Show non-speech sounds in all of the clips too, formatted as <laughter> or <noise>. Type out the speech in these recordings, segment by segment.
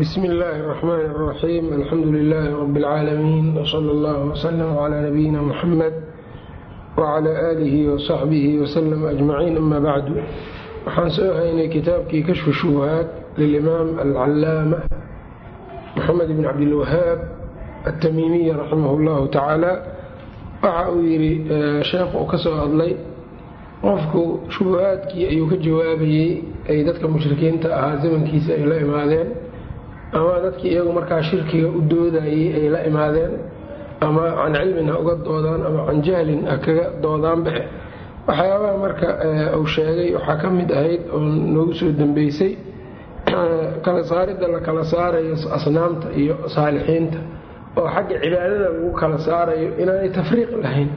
bsmi illaahi الرaxmaan الraxiim alxamdu lilaahi rab اlcaalamiin wsala اllah wslm cla nabiyina muxamed wcla aalihi wasaxbihi wslm ajmaciin ama bacdu waxaan soo haynay kitaabkii kashfu shubuhaat lilimaam alcalaama moxamed bn cabdilwahaab atamiimiyi raximah اllahu tacaala waxa uu yidhi sheekhu uu ka soo hadlay qofku shubuhaadkii ayuu ka jawaabayey ay dadka mushrikiinta ahaa zamankiisa ay la imaadeen ama dadkii iyagu markaa shirkiga u doodayey ay la imaadeen ama can cilmin ha uga doodaan ama can jahlin ha kaga doodaanba waxyaabaha marka uu sheegay waxaa ka mid ahayd oo noogu soo dambeysay kala saaridda la kala saarayo asnaamta iyo saalixiinta. Oo xagga cibaadada lagu kala saarayo inaanay tafriiq lahayn.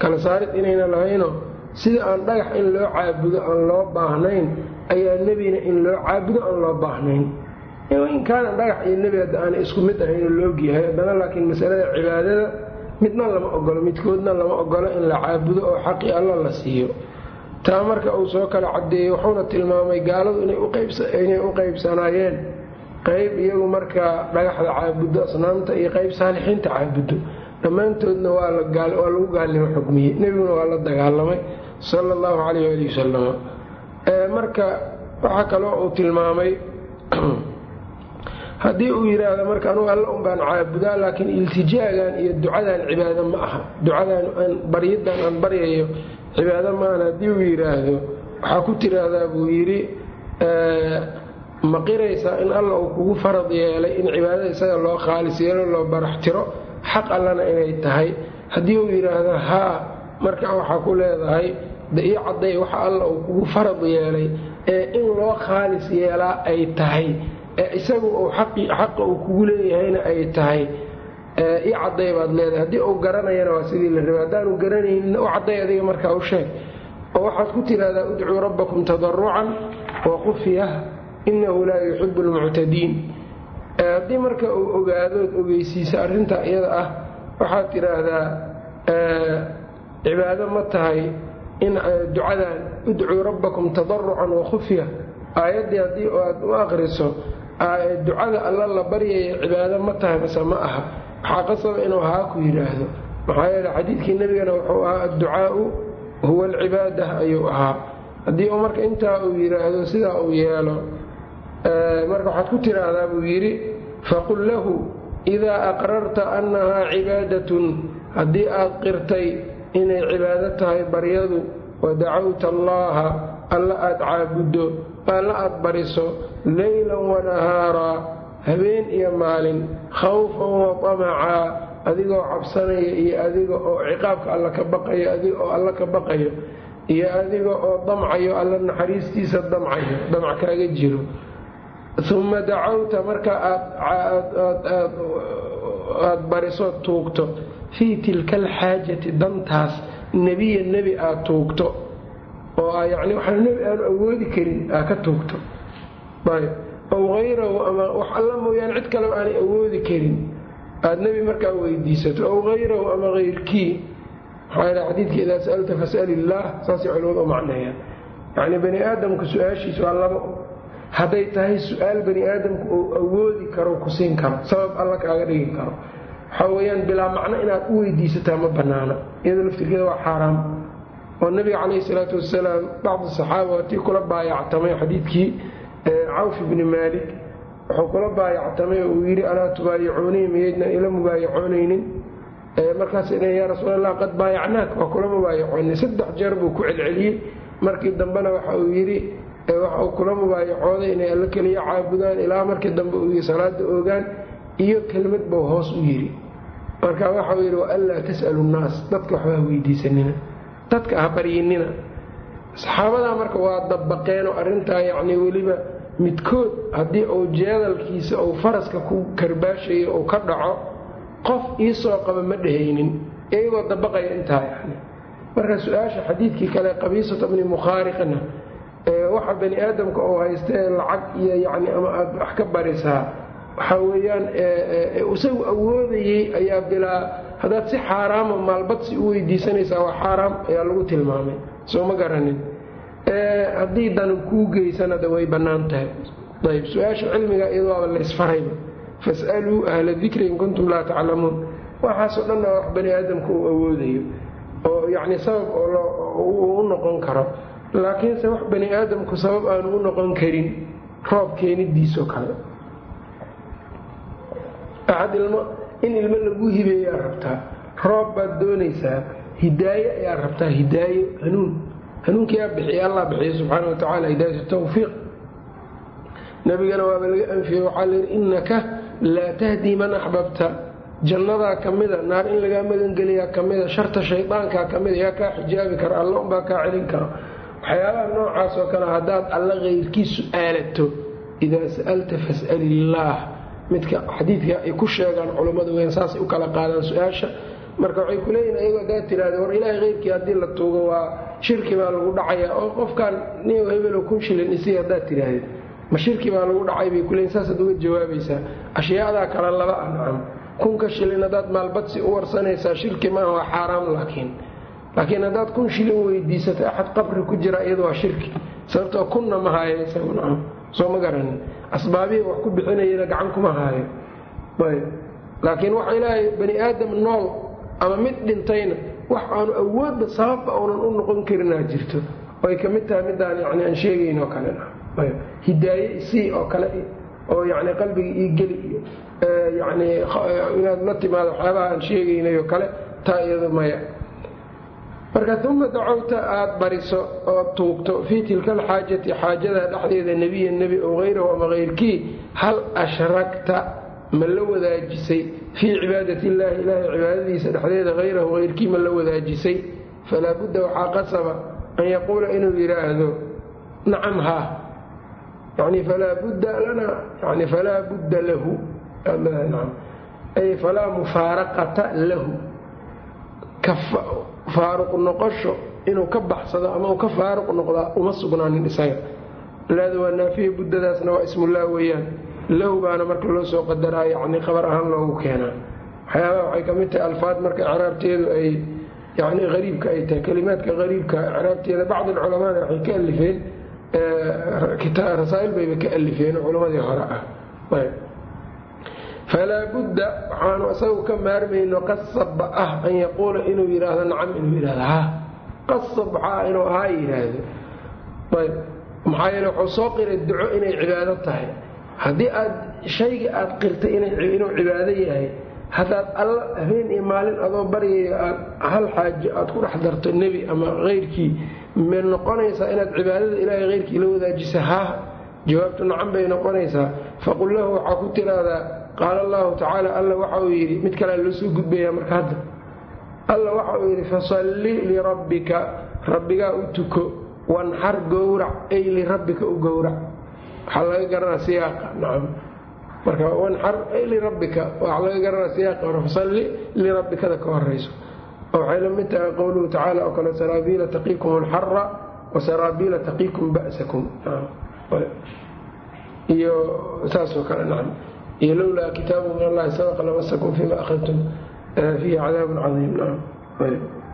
Kala saarid inayna lahaynoo sida aan dhagax in loo caabudo aan loo baahnayn ayaa nebina in loo caabudo aan loo baahnayn in kaana dhagax iyo nebi hadda aana isku mid ahayn oo loogyahay haddana laakiin masalada cibaadada midna lama ogolo midkoodna lama ogolo in la caabudo oo xaqii alla la siiyo. Taa marka uu soo kala cadeeyey wuxuuna tilmaamay gaaladu inay u qeybsanaayeen. Qeyb iyagu markaa dhagaxda caabudo asnaamta iyo qeyb saalixiinta caabudo dhammaantoodna waa lagu gaalnimo xugmiyey nebiguna waa la dagaalamay sala allahu calayh ali wasalam marka waxaa kaloo uu tilmaamay <clears throat> haddii uu yidhaahdo marka anugu alla un baan caabudaa laakiin iltijaagan iyo ducadan cibaado ma aha. Ducadan aan baryadan aan baryayo cibaado maahan haddii uu yidhaahdo waxaa ku tiraahdaa buu yidhi ma qiraysaa in alla uu kugu farad yeelay in cibaadada isaga loo khaalis yeelo loo baraxtiro xaq allana inay tahay. Haddii uu yidhaahdo haa marka waxaa ku leedahay de ii waxa alla uu kugu farad yeelay ee in loo khaalis yeelaa ay tahay ee isagu uu xaqa uu kugu leeyahayna ay tahay ii cadday baad leedahay. Haddii uu garanayana waa sidii la rabay haddaanu garanayninna u cadday adiga markaa u sheeg. Oo waxaad ku tidhaahdaa udcuu rabbakum tadarucan wa innahu laa yuxibu lmuctadiin haddii marka uu ogaadood ogeysiisa arrinta iyada ah waxaad tidhaahdaa cibaado ma tahay in ducadan udcuu rabbakum tadarucan wa khufya haddii aad u aqriso ducada alla la baryaya cibaado ma tahay mase ma aha. Waxaa qasaba inuu haa ku yidhaahdo. Maxaa yeele xadiidkii nebigana wuxuu ahaa adducaau huwa alcibaada ayuu ahaa. Haddii uu marka intaa uu yidhaahdo sidaa uu yeelo marka waxaad ku tiraahdaa buu yidhi faqul lahu idaa aqrarta annahaa cibaadatun haddii aad qirtay inay cibaado tahay baryadu wadacawta allaaha alla aad caabuddo alla aad bariso leylan wanahaaraa habeen iyo maalin khawfan wa tamacaa adigoo cabsanaya iyo adiga oo ciqaabka alla ka baqayo adiga oo alla ka baqayo iyo adiga oo damcayo alla naxariistiisa damcayo damac kaaga jiro. Uma dacawta marka aad barisood tuugto fii tilka alxaajati dantaas nebiya nebi aad tuugto oo yani waxaa nebi aanu awoodi karin aa ka tuugto. Aw hayrahu ama wax alla mooyaane cid kaleba aanay awoodi karin aad nebi markaa weydiisato. Aw hayrahu ama hayrkii maxaa xadiidka idaa sa'alta fas'al illaah saasay culimadu u macneeyaan. Yacni bani aadamku su'aashiisa waa laba. Hadday tahay su'aal bani aadamku uu awoodi karo ku siin karo sabab alla kaaga dhigi karo. Waxaa weyaan bilaa macno inaad u weydiisataa ma banaana iyadoo laftirkeeda waa xaaraam oo nabiga calayhi salaatu wasalaam bacdi saxaaba waatii kula baayactamay xadiidkii cawf ibni maalik wuxuu kula baayactamay oo uu yidhi alaa tubaayicuunii miyaydnan ila mubaayacoonaynin markaas yaa rasuulallah qad baayacnaak waa kula mubaayacoonay saddex jeer buu ku celceliyey. Markii dambena waxa uu yidhi waxa uu kula mubaayacooday inay alla keliya caabudaan ilaa markii dambe uu salaada oogaan iyo kelmad buu hoos u yidhi. Marka waxauu yidhi waanlaa tas'alu nnaas dadka waxbaa weydiisanina dadka ha baryinina saxaabadaa marka waa dabaqeenoo arrintaa yacnii weliba midkood haddii uu jeedalkiisa uu faraska ku karbaashayo uu ka dhaco qof iisoo qaba ma dhehaynin iyagoo dabaqaya intaa yani marka su'aasha xadiidkii kale qabiisata bni mukhaariqna waxa bani aadamka uu haysta ee lacag iyo yacni ama aad wax ka barisaa waxaa weeyaan isagu awoodayey ayaa bilaa haddaad si xaaraama maalbadsi u weydiisanaysaa waa xaaraam ayaa lagu tilmaamay. Soo ma garanin. Haddii dan kuu geysanada way bannaan tahay. Ayb su'aasha cilmiga iyado waaba laysfarayba fasaluu ahla dikri in kuntum laa taclamuun. Waxaasoo dhanna wax bani aadamka uu awoodayo oo yacni sabab u noqon karo. Laakiinse wax bani aadamku sabab aanu u noqon karin roob keenidiisoo kale in ilmo lagu hibeeyaa rabtaa roob baad doonaysaa hidaaye ayaa rabtaa hidaayo hanuun. Hanuunkiyaa bixiya allah bixiya subxaana wa tacala hidaayatu tawfiiq. Nabigana waaba laga anfiyey waxaa layidhi innaka laa tahdii man axbabta jannadaa ka mida naar in lagaa magangeliyaa ka mida sharta shaydaankaa ka mida yaa kaa xijaabi kara alla unbaa kaa celin karo. Waxyaabaha noocaas oo kale haddaad alla keyrkii su'aalato idaa sa'alta fas'al illaah midka xadiidka ay ku sheegaan culummadu weyn saasay u kala qaadaan su'aasha. Marka waxay ku leeyihiin ayago haddaad tiraahda war ilaahay keyrkii haddii la tuugo waa shirki baa lagu dhacayaa oo qofkan nin hebelo kun shilin isii haddaad tiraahda ma shirki baa lagu dhacay? Bay kuleeyiin saasaad uga jawaabaysaa. Ashyaadaa kale laba ah nacam. Kunka shilin haddaad maalbadsi u warsanaysaa shirki maaha waa xaaraam laakiin. Laakiin haddaad kun shilin weydiisato axad qabri ku jira iyada waa shirki. Sababtoo kunna ma haayo isagu nacam. Soo ma garanin asbaabihii wax ku bixinayana gacan kuma haayo. Laakiin waxa ilaahay bani aadam nool ama mid dhintayna wax aanu awoodba sababba uunan u noqon karinaa jirto. Oay ka mid tahay midaan yani aan sheegayn oo kale hidaaye isii oo kale oo yani qalbiga ii geli iyo yani inaad la timaado waxyaabaha aan sheegaynay oo kale taa iyado maya marka uma dacowta aad bariso oo tuugto fii tilka alxaajati xaajada dhexdeeda nebiya nebi ow hayrahu ama hayrkii hal ashragta ma la wadaajisay? Fii cibaadati illaahi ilaahay cibaadadiisa dhexdeeda hayrahu hayrkii ma la wadaajisay? Falaa budda waxaa qasaba an yaquula inuu yidhaahdo nacam haa yani falaa budda lana yani falaa budda lahu. Ay falaa mufaaraqata lahu faaruq noqosho inuu ka baxsado ama uu ka faaruq noqdaa uma sugnaanin isaga. Laada waa naafiya buddadaasna waa ismullah weeyaan. Lahu baana marka loo soo qadaraa yani qabar ahaan loogu keenaa. Waxyaabaha waxay ka mid tahay alfaad marka icraabteedu ay yani hariibka ay tahay kelimaadka hariibka icraabteeda bacd alculamaana waxay ka alifeen rasaa'il bayba ka alifeen culammadii hore ah falaa budda waxaanu isagu ka maarmayno qasabba ah an yaquula inuu yidhaahdo nacam inuu yidhahdo ha qasab waxaa inuu haa yidhaahdo ayb maxaa yeele wuxuu soo qiray duco inay cibaado tahay haddii aad shayga aad qirtay inuu cibaado yahay haddaad alla habeen iyo maalin adoo baryayo aad hal xaajo aad ku dhex darto nebi ama keyrkii ma noqonaysaa inaad cibaadada ilaahay keyrkii la wadaajisa haa jawaabtu nacan bay noqonaysaa faqul lahu waxaa ku tiraahdaa qaala allahu tacaala alla waxa uu yidhi mid kalea loo soo gudbayaa marka hadda alla waxa uu yidhi fasalli lirabbika rabbigaa u tuko wanxar gowrac ay lirabbika u gowrac waxaa laga garanaa siyaaqa nacam marka wanxar ay lirabbika waxaa laga garanaa siyaaqa hore fasalli lirabbikada ka horayso oo waxay la tahay qowluhu tacaala oo kale saraabiila taqiikum alxara wa saraabiila taqiikum ba'sakum iyo saasoo kale nacam iyo lowlaa kitaabu min allahi sabaqa lamasakum fima akhadtum fiihi cadaabun cadiim. Nacam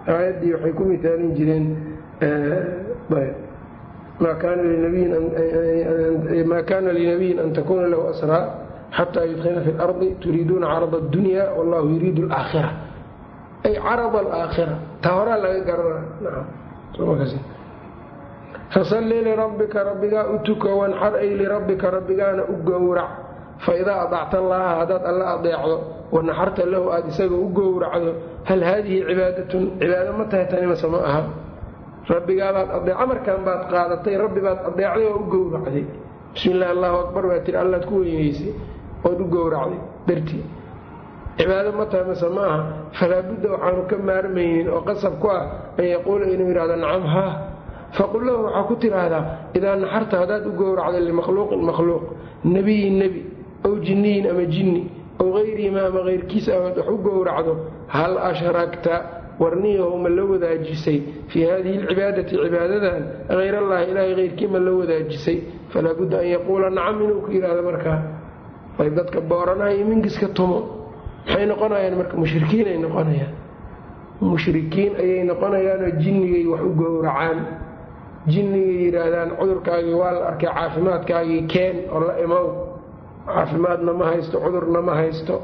aayaddii waxay ku mitaalin jireen maa kaana linabiyin an takuuna lahu asraa xataa yudkhina fi lardi turiiduuna carada addunya wallahu yuriidu alaakhira. Ay carada alaakhira. Taa horaa laga garana. Fasalli lirabbika rabbigaa u tuko wanxar ay lirabbika rabbigaana u gowrac faidaa adacta allaaha haddaad alla adeecdo wanaxarta lahu aada isaga u gowracdo hal haadihi cibaadatun cibaado ma tahay tani mase ma aha. Rabbigaabaad adeec amarkan baad qaadatay rabbi baad adeecday oo u gowracday. Bismi illahi allahu akbar baa tiri allaad ku weynaysay ood u gowracday dartii. Cibaado ma tahay mase ma aha falaa waxaanu ka maarmaynin oo qasab ku ah an yaquula inuu yidhahdo nacam haa faqul lahu waxaa ku tiraahdaa idaa naxarta haddaad u gowracday limakhluuqin makhluuq nebiyin nebi ow jinniyin ama jinni ow hayrihima ama hayrkiisa ahood wax u gowracdo hal ashragta warniyahow ma la wadaajisay fii haadihi alcibaadati cibaadadan hayrallahi ilaahay hayrkii ma la wadaajisay falaa budda an yaquula nacam inuu ku yidhaahdo markaa ay dadka booranaha iyo mingiska tumo maxay noqonayaan marka mushrikiinay noqonayaan mushrikiin ayay noqonayaanoo jinnigay wax u gowracaan jinniga yidhaahdaan cudurkaagii waa la arkay caafimaadkaagii keen oo la imow caafimaadna ma haysto cudurna ma haysto.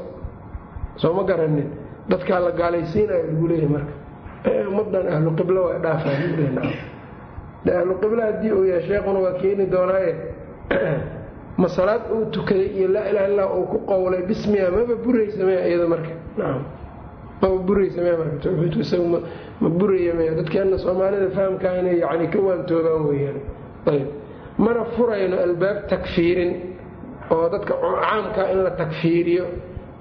Soo ma garanin. Dadkaa la gaalaysiinayo lagu leeyahy marka. Ummadan ahlu qiblo waa dhaafaa ahlu qiblo haddii uu yahay sheekhuna waa keeni doonaaye. <clears throat> Ma salaad uu tukaday iyo laa ilaha illah uu ku qowlay bismiya maba buraysa maya iyada marka? Nacam maba buraysa maya marka? Tawxiidku isagu ma buraya maya dadkeena soomaalida fahamkaa inay yani ka waantoobaan weeyaan. Ayb mana furayno albaab takfiirin oo dadka caamkaa in la takfiiriyo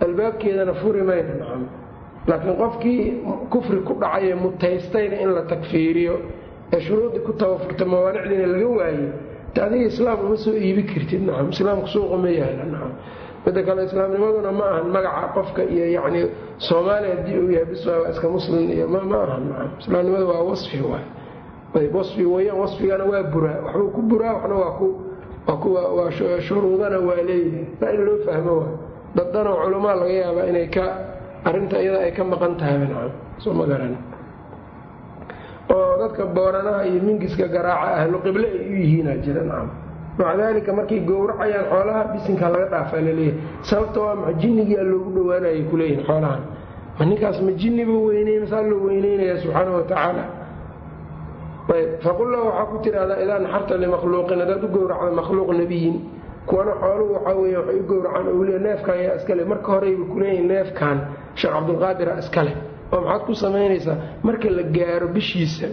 albaabkeedana furi mayno nacam. Laakiin qofkii kufri ku dhacaye mutaystayna in la takfiiriyo ee shuruudii ku tabafurta mawaanicdiina laga waaye ta adiga islaam uma soo iibi kartid nacam. Islaamku suuqa ma yaalla nacam. Midda kale islaamnimaduna ma ahan magaca qofka iyo yacni soomaaliya haddii uu yahay biswa waa iska muslim iyo ma ahan nacam. Islaamnimada waa wasfi waay. Wasfi weyaan wasfigana waa buraa. Waxbuu ku buraa waxna waa ku shuruudana waa leeyihi waa in loo fahmo waa daddanoo laga yaabaa inay ka arrinta iyada ay ka maqan tahay nacam. Soo ma garan oo dadka booranaha iyo mingiska garaaca ahlu qible ay u yihiinaa jira nacam. Maca daalika markay gowracayaan xoolaha bisinkaa laga dhaafaa la leeyahay sababta waa maxa jinnigiia loogu dhowaanayay kuleeyihin xoolahan. Ma ninkaas ma jinni buu weyney masaa loo weyneynaya subxaana wa tacaala? ayb faqul lahu waxaa ku tidhahdaa idaa naxarta limakhluuqin haddaad u gowracda makhluuq nebiyin kuwana xooluhu waxaa weya waxay u gowracaan owliya neefkan yaa iskale marka horeyba kuleeyihin neefkan sheekh cabdulqaadira iskale oo maxaad ku samaynaysaa? Marka la gaaro bishiisa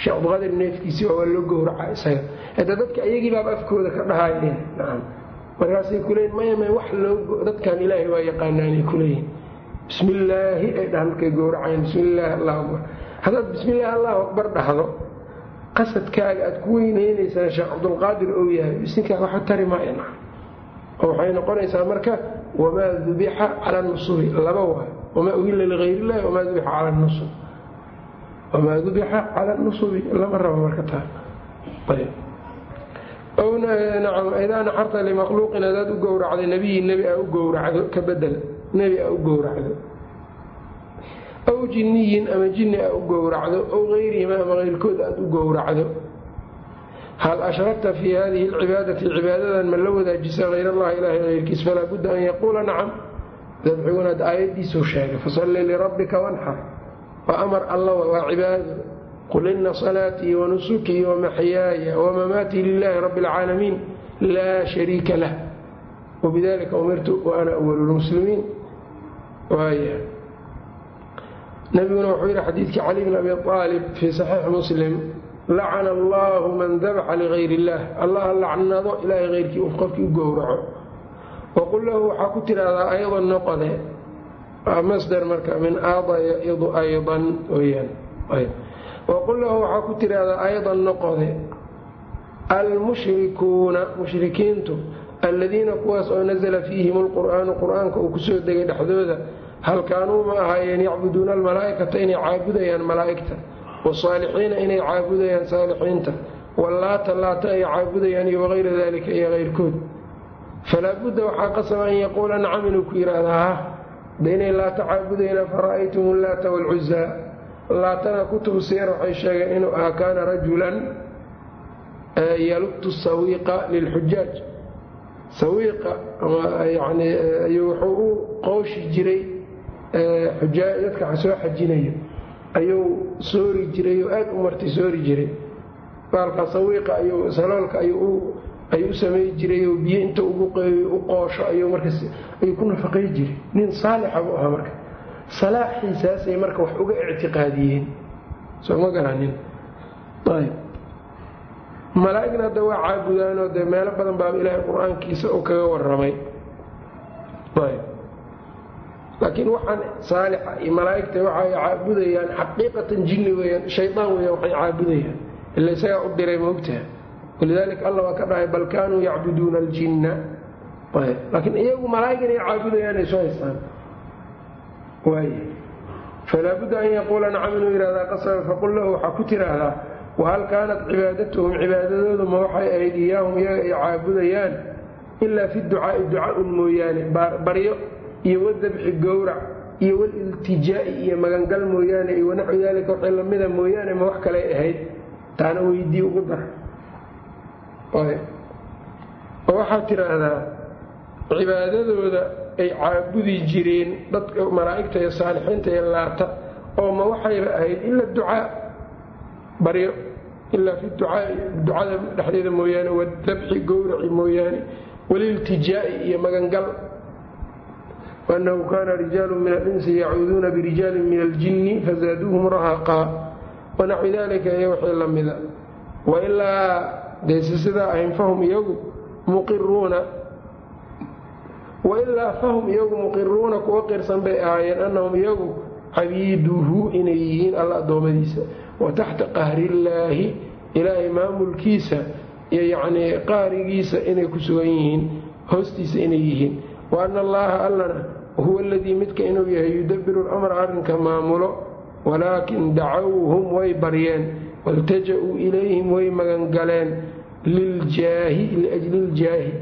sheekh cabdulqaadir neefkiisii waa loo gowracaa isaga. Hada dadka iyagii baaba afkooda ka dhahaayeen nacam. Markaasay kuleeyihin maya may wax loo dadkan ilaahay waa yaqaanaanay kuleeyihin bismillaahi ay dhahan markay gowracayeen bismillaahi allahu akbar. Haddaad bismillaahi allahu akbar dhahdo qasadkaaga aad ku weyneynaysaa sheekh cabdulqaadir ou yahay bisinkaa waxa tari maaya nacam oo waxay noqonaysaa marka wamaa dubixa cala nusubi laba waay. Wamaa uhilla ligayr illahi wamaa dubixa cala nusub wamaa dubixa cala nusubi lama rabo marka taa. Idaa naxarta limakhluuqin hadaad u gowracday nebiyi nebi aa u gowracdo ka bedel nebi aa u gowracdo aw jinniyin ama jinni aa u gowracdo ow gayrihima ama keyrkood aad u gowracdo hal ashragta fii hadihi alcibaadati cibaadadan ma la wadaajisa hayr allahi ilaahay keyrkiis falaa budda an yaquula nacam dabxigunaad aayadiisuu sheegay fasalli lirabbika wanxar waa amar alla waa cibaado qul ina salaatii wanusukii wamaxyaaya wamamaatii lilahi rabbi اlcaalamiin laa shariika lah wbidalika umirtu wa ana awalu lmuslimiin waaya nabiguna wuxuu yidhi xadiidkii cali bn abi aalib fii saxiixi muslim lacana allahu man dabaxa ligayr illah allah lacnado ilaahay keyrkii uu qofkii u gowraco. Waqul lahu waxaa ku tidhaahdaa aydan noqode masdar marka min aada yaidu aydan weyaan waqul lahu waxaa ku tidhaahdaa aydan noqode almushrikuuna mushrikiintu alladiina kuwaas oo nasala fiihim alqur'aanu qur'aanka uu ku soo degay dhexdooda hal kaanuu ma ahaayeen yacbuduuna almalaa'ikata inay caabudayaan malaa'igta wasaalixiina inay caabudayaan saalixiinta wallaata laata ay caabudayaan iyo wagayra dalika iyo keyrkood falaa budda waxaa qasaba an yaquula nacam inuu ku yidhaahdaa ha da inay laata caabudayaan fara'aytum allaata waalcuzaa laatana kutubu siyar waxay sheegeen inuu ahaa kaana rajulan yalubtu sawiiqa lilxujaaj sawiiqa yani wuxuu u qooshi jiray dadka soo xajinayo ayuu soori jiray oo aad u martay soori jiray. Baalkaa sawiiqa ayuu saloolka ayuu samay jiray oo biyo inta u qoosho ayuu markaas ayuu ku nafaqay jiray. Nin saalixa buu ahaa marka. Salaaxiisaasay marka wax uga ictiqaadiyeen. Soo ma garanin ayb malaa'igna hadda waa caabudaanoo dee meelo badan baaba ilaahay qur'aankiisa uu kaga waramay ayb laakiin waxaan saalixa iyo malaa'igta waxay caabudayaan xaqiiqatan jinni weyaan shaydaan weyaan waxay caabudayaan. Ila isagaa u diray moogtaha walidaalika alla waa ka dhahay bal kaanuu yacbuduuna aljinna. Laakiin iyagu malaa'ig inay caabudayaan ay soo haystaan. Waay falaa budda an yaquula nacam inuu yihahdaa qasaba faqul lahu waxaa ku tiraahdaa wahal kaanat cibaadatuhum cibaadadoodu ma waxay ahayd iyaahum iyaga ay caabudayaan ilaa fi ducaai duca-un mooyaane baryo iyo wadabxi gowrac iyo waliltijaa'i iyo magangal mooyaane iyo wanaxwi daalika waxay lamida mooyaane ma wax kaley ahayd. Taana weydii ugu dar. Oo waxaad tidhaahdaa cibaadadooda ay caabudi jireen dadka malaa'igta iyo saalixiinta iyo laata oo ma waxayba ahayd ila ducaa baryo ilaa fi ducaai ducada dhexdeeda mooyaane wadabxi gowraci mooyaane waliltijaa'i iyo magangal waannahu kaana rijaalu min alinsi yacuuduuna birijaalin min aljinni fazaaduuhum rahaqaa wanaxwi dalika iyo wixii la mida wailaa dayse sidaa ahayn fahum iyagu muqiruuna wailaa fahum iyagu muqiruuna kuwa qirsan bay ahaayeen annahum iyagu cabiiduhu inay yihiin alla addoommadiisa wa taxta qahrillaahi ilaahay maamulkiisa iyo yacnii qahrigiisa inay ku sugan yihiin hoostiisa inay yihiin wa anna allana huwa aladii midka inuu yahay yudabiru lamra arrinka maamulo walaakin dacawhum way baryeen waltaja-uu ilayhim way magangaleen liljaahi liajli ljaahi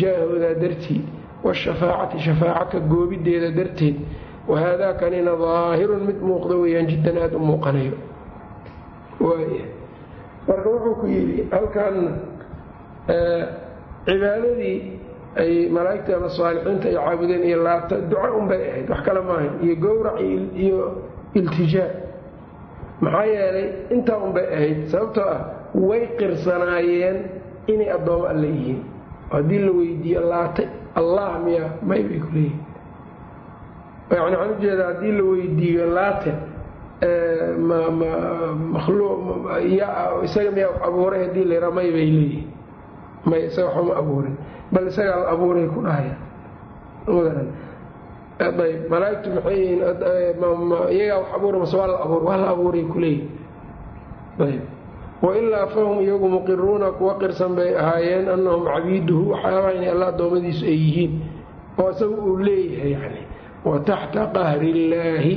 jaahoodaa dartii washafaacati shafaaca ka goobideeda darteed wahaadaa kanina daahirun mid muuqda weyaan jiddan aada u muuqanayo marka wuxuu ku yidhi halkanna cibaadadii ay malaa'igta ama saalixiinta ay caabudeen iyo laabta duco unbay ahayd. Wax kale maahayn iyo gowrac iyo iltijaa. Maxaa yeelay intaa unbay ahayd sababtoo ah way qirsanaayeen inay addoommo alle yihiin. Haddii la weydiiyo laata allah miya may bay ku leeyihiin yani waxaan u jeedaa haddii la weydiiyo laate isaga miyaa abuuray haddii la yaraa may bay leeyihiin may isaga waxba ma abuurin bal isagaa la abuuray ku dhahaya. Ayb malaaigtu maxay yihiin iyagaa wax abuura mase waa la abuur waa la abuuray kuleeyihin ayb wailaa fahum iyagu muqiruuna kuwa qirsan bay ahaayeen annahum cabiiduhu waxyaabaha inay alla addoommadiisu ay yihiin oo isagu uu leeyahay yani. Wa taxta qahri illaahi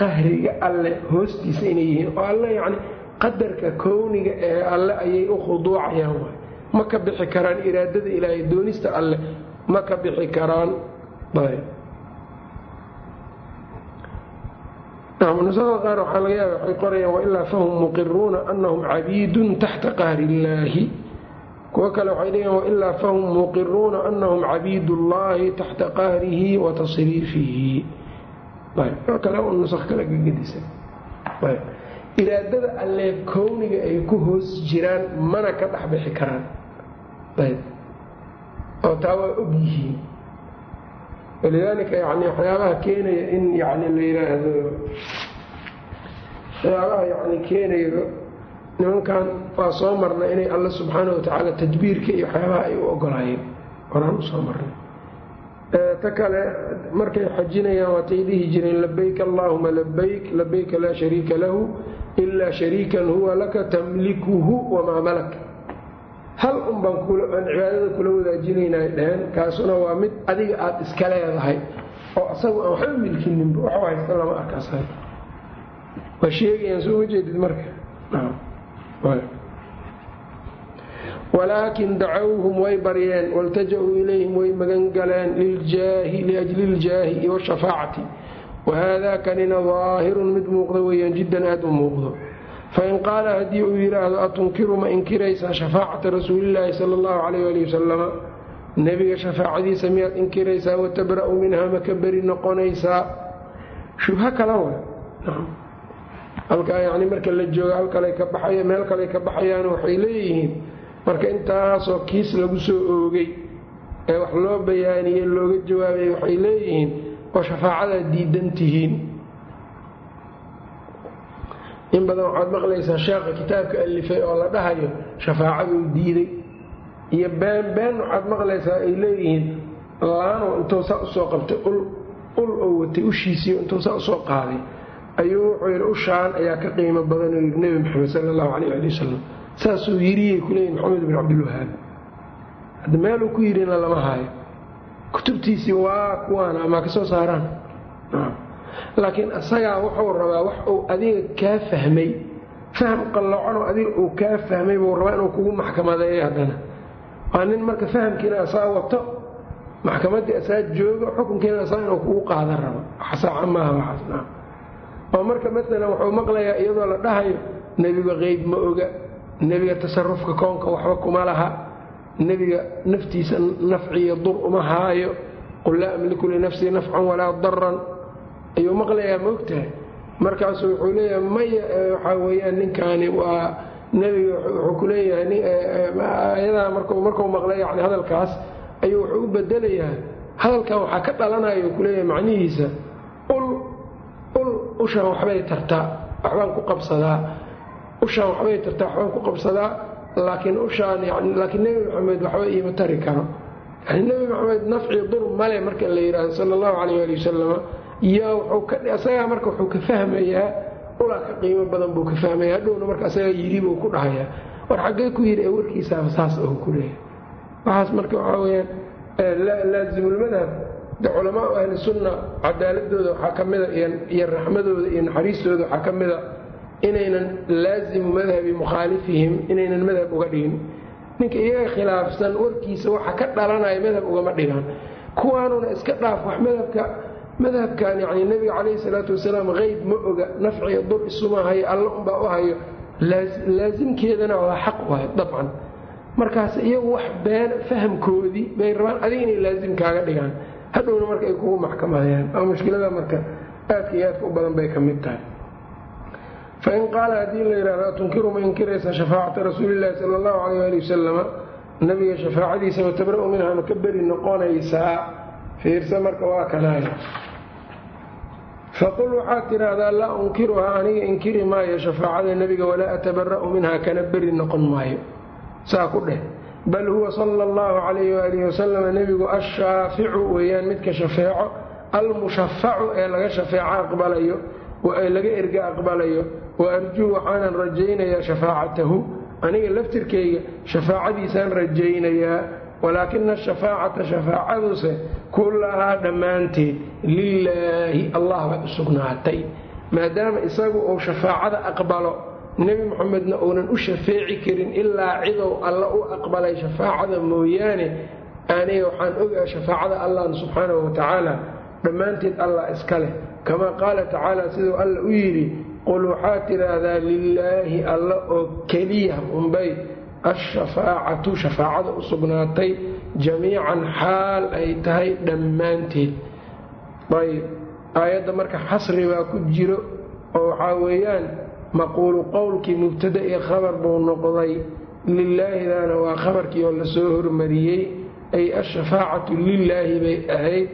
qahriga alle hoostiisa inay yihiin oo alle yacni qadarka kowniga ee alle ayay u khuduucayaan ma ka bixi karaan iraadada ilaahay doonista alle ma ka bixi karaan. Nusada qaar waxaa laga yaaba waxay qorayaan wailaa fahum muqiruuna annahum cabiidun taxta qahri illaahi kuwo kale waxay dhigayaan wailaa fahum muqiruuna annahum cabiidullaahi taxta qahrihi wa tasriifihi kale nusakh kale gagadiisa iraadada alle kowniga ay ku hoos jiraan mana ka dhex bixi karaan oo taa waa og yihiin walidaalika yani waxyaabaha keenaya in yani la yidhaahdo waxyaabaha yani keenayo nimankan waa soo marna inay alle subxaana watacaala tadbiirka iyo waxyaabaha ay u ogolaayeen horaan u soo marnay ta kale markay xajinayaan waatay dhihi jireen labayk allaahuma labayk labayka laa shariika lahu ilaa shariikan huwa laka tamlikuhu wamaa malak hal un baan aan cibaadada kula wadaajinaynay dheheen kaasuna waa mid adiga aada iska leedahay oo asagu aan waxba milkininba waxu haysta lama arkaas waa sheegayaan soo ma jeedid marka walaakin dacawhum way baryeen waltaja-uu ilayhim way magangaleen liajli iljaahi washafaacati wahaadaa kanina daahirun mid muuqda weeyaan jiddan aada u muuqdo fain qaala haddii uu yidhaahdo atunkiru ma inkiraysaa shafaacata rasuulillaahi sala allahu calayh ali wasalama nebiga shafaacadiisa miyaad inkiraysaa watabra'u minhaa ma ka beri noqonaysaa shubho kala wa halkaa yani marka la jooga halkalay ka baxaya meel kaley ka baxayaan waxay leeyihiin marka intaasoo kiis lagu soo oogay ee wax loo bayaaniyey looga jawaabay waxay leeyihiin oo shafaacadaa diidan tihiin in badan waxaad maqlaysaa sheekha kitaabka alifay oo la dhahayo shafaacaduu diiday. Iyo been been waxaad maqlaysaa ay leeyihiin laano intuu saa u soo qabtay ul oo watay ushiisii intuu saa u soo qaaday ayuu wuxuu yidhi ushaan ayaa ka qiimo badan oo yidhi nebi maxamed sala allahu calayh ali wasalam saasuu yiriyay kuleeyihin maxamed bin cabdilwahaab hadda meeluu ku yidhina lama haayo kutubtiisii waa kuwaana amaa ka soo saaraan laakiin isagaa wuxuu rabaa wax uu adiga kaa fahmay. Faham qalloocanoo adiga uu kaa fahmay buu rabaa inuu kugu maxkamadeeyo haddana. Waa nin marka fahamkiina asaa wato maxkamaddii asaa joogo xukunkiina asaa inuu kugu qaadan rabo. Xasaaca maaha waxaas oo marka maalan wuxuu maqlayaa iyadoo la dhahayo nebiga qeyb ma oga nebiga tasarufka koonka waxba kuma laha nebiga naftiisa nafciyo dur uma haayo qul laa amliku linafsii nafcan walaa daran ayuu maqlayaa maogtahay markaasu wuxuu leeyahay maya waxaa weyaan ninkaani waa nebiga wuxuu ku leeyahay ayadaa markuu maqlay yani hadalkaas ayuu wuxuu u bedelayaa. Hadalkan waxaa ka dhalanaya uu kuleeyahay macnihiisa ul ul ushaan waxbay tartaa waxbaan ku qabsadaa. Ushaan waxbay tartaa waxbaan ku qabsadaa. Laakiin ushaan laakiin nebi maxamed waxba iima tari karo. Yani nebi maxamed nafci dur male marka la yidhaahdo sala allahu calayh ali wasalama wuxuukasagaa marka wuxuu ka fahmayaa ulaa ka qiimo badan buu ka fahmaya hadhowna marka asagaa yidhi buu ku dhahayaa. War xaggee ku yidhi ee warkiisaaba saas oo ku leeyahay. Waxaas marka waxaa weyaan laazimulmadhab de culamaau ahli sunna cadaaladooda waxaa ka mida iyo raxmadooda iyo naxariistooda waxaa ka mida inaynan laazimu madhabi mukhaalifihim inaynan madhab uga dhigin. Ninka iyaga khilaafsan warkiisa waxa ka dhalanaya madhab ugama dhigaan. Kuwaanuna iska dhaaf wax madhabka madhabkan yani nebiga calayhi salaatu wasalaam qeyb ma oga nafciga dur isuma hayo alla unbaa u hayo laasimkeedana waa xaq waay dabcan. Markaas iyagu wax been fahamkoodii bay rabaan adiga inay laasim kaaga dhigaan. Hadhowna marka ay kugu maxkamadayaan oo mushkilada marka aadka iyo aadka u badan bay ka mid tahay. Fain qaala haddii la yidhahdo tunkiru ma inkiraysa shafaacata rasuulillahi sala allahu calayh ali wasalama nabiga shafaacadiisa watabra-u minha ka beri noqonaysaa. Fiirsa marka waa kanaaya faqul waxaad tidhaahdaa laa unkiruhaa aniga inkiri maayo shafaacada nebiga walaa atabara'u minha kana beri noqon maayo saa ku dheh bal huwa sala allahu calayhi waalihi wasalam nebigu ashaaficu weeyaan midka shafeeco almushafacu ee laga shafeeco aqbalayo ee laga erga aqbalayo wa arjuu waxaanan rajaynayaa shafaacatahu aniga laftirkayga shafaacadiisaan rajaynayaa walaakina ashafaacata shafaacaduse kullahaa dhammaanteed lilaahi allah bay u sugnaatay. maadaama isagu uu shafaacada aqbalo nebi moxamedna uunan u shafeeci karin ilaa cidow alla u aqbalay shafaacada mooyaane aniga waxaan ogaa shafaacada allah subxaanahu watacaala dhammaanteed allah iska leh. Kamaa qaala tacaala siduu alla u yidhi qul waxaad tidhaahdaa lilaahi alla oo keliya unbay ashafaacatu shafaacada u sugnaatay jamiican xaal ay tahay dhammaanteed ayb aayadda marka xasri baa ku jiro oo waxaa weeyaan maquulu qowlkii mubtada iyo khabar buu noqday lilaahidana waa khabarkii oo la soo hormariyey ay ashafaacatu lilaahi bay ahayd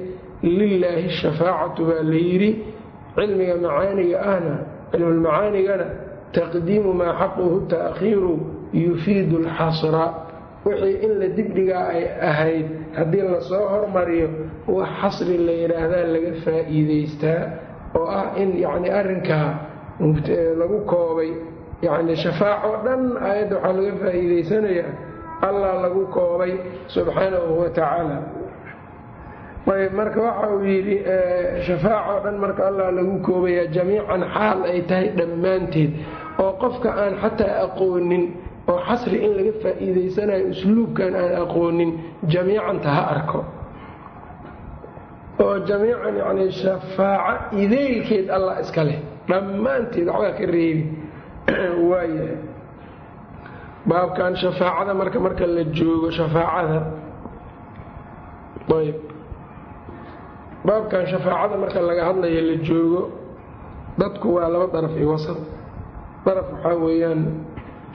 lilaahi shafaacatu baa la yidhi cilmiga macaaniga ahna cilmulmacaanigana taqdiimu maa xaquhu ta'khiiru yufiidu alxasra wixii in la dibdhigaa ay ahayd haddii la soo hormariyo wax xasri la yidhaahdaa laga faa'iidaystaa oo ah in yacni arrinkaa lagu koobay yacni shafaaco dhan aayadda waxaa laga faa'iidaysanayaa allah lagu koobay subxaanahu wa tacaala. Ayb marka waxa uu yidhi shafaaco dhan marka allah lagu koobayaa jamiican xaal ay tahay dhammaanteed oo qofka aan xataa aqoonin oo xasri in laga faa'iidaysanayo usluubkan aan aqoonin jamiicanta ha arko. Oo jamiican yani shafaaco ideylkeed allah iska leh dhammaanteed waxbaa ka reebi <clears throat> waayahay baabkan shafaacada marka marka la joogo shafaacada ayb baabkan shafaacada marka laga hadlaya la joogo dadku waa laba daraf iyo wasal. Daraf waxaa weeyaan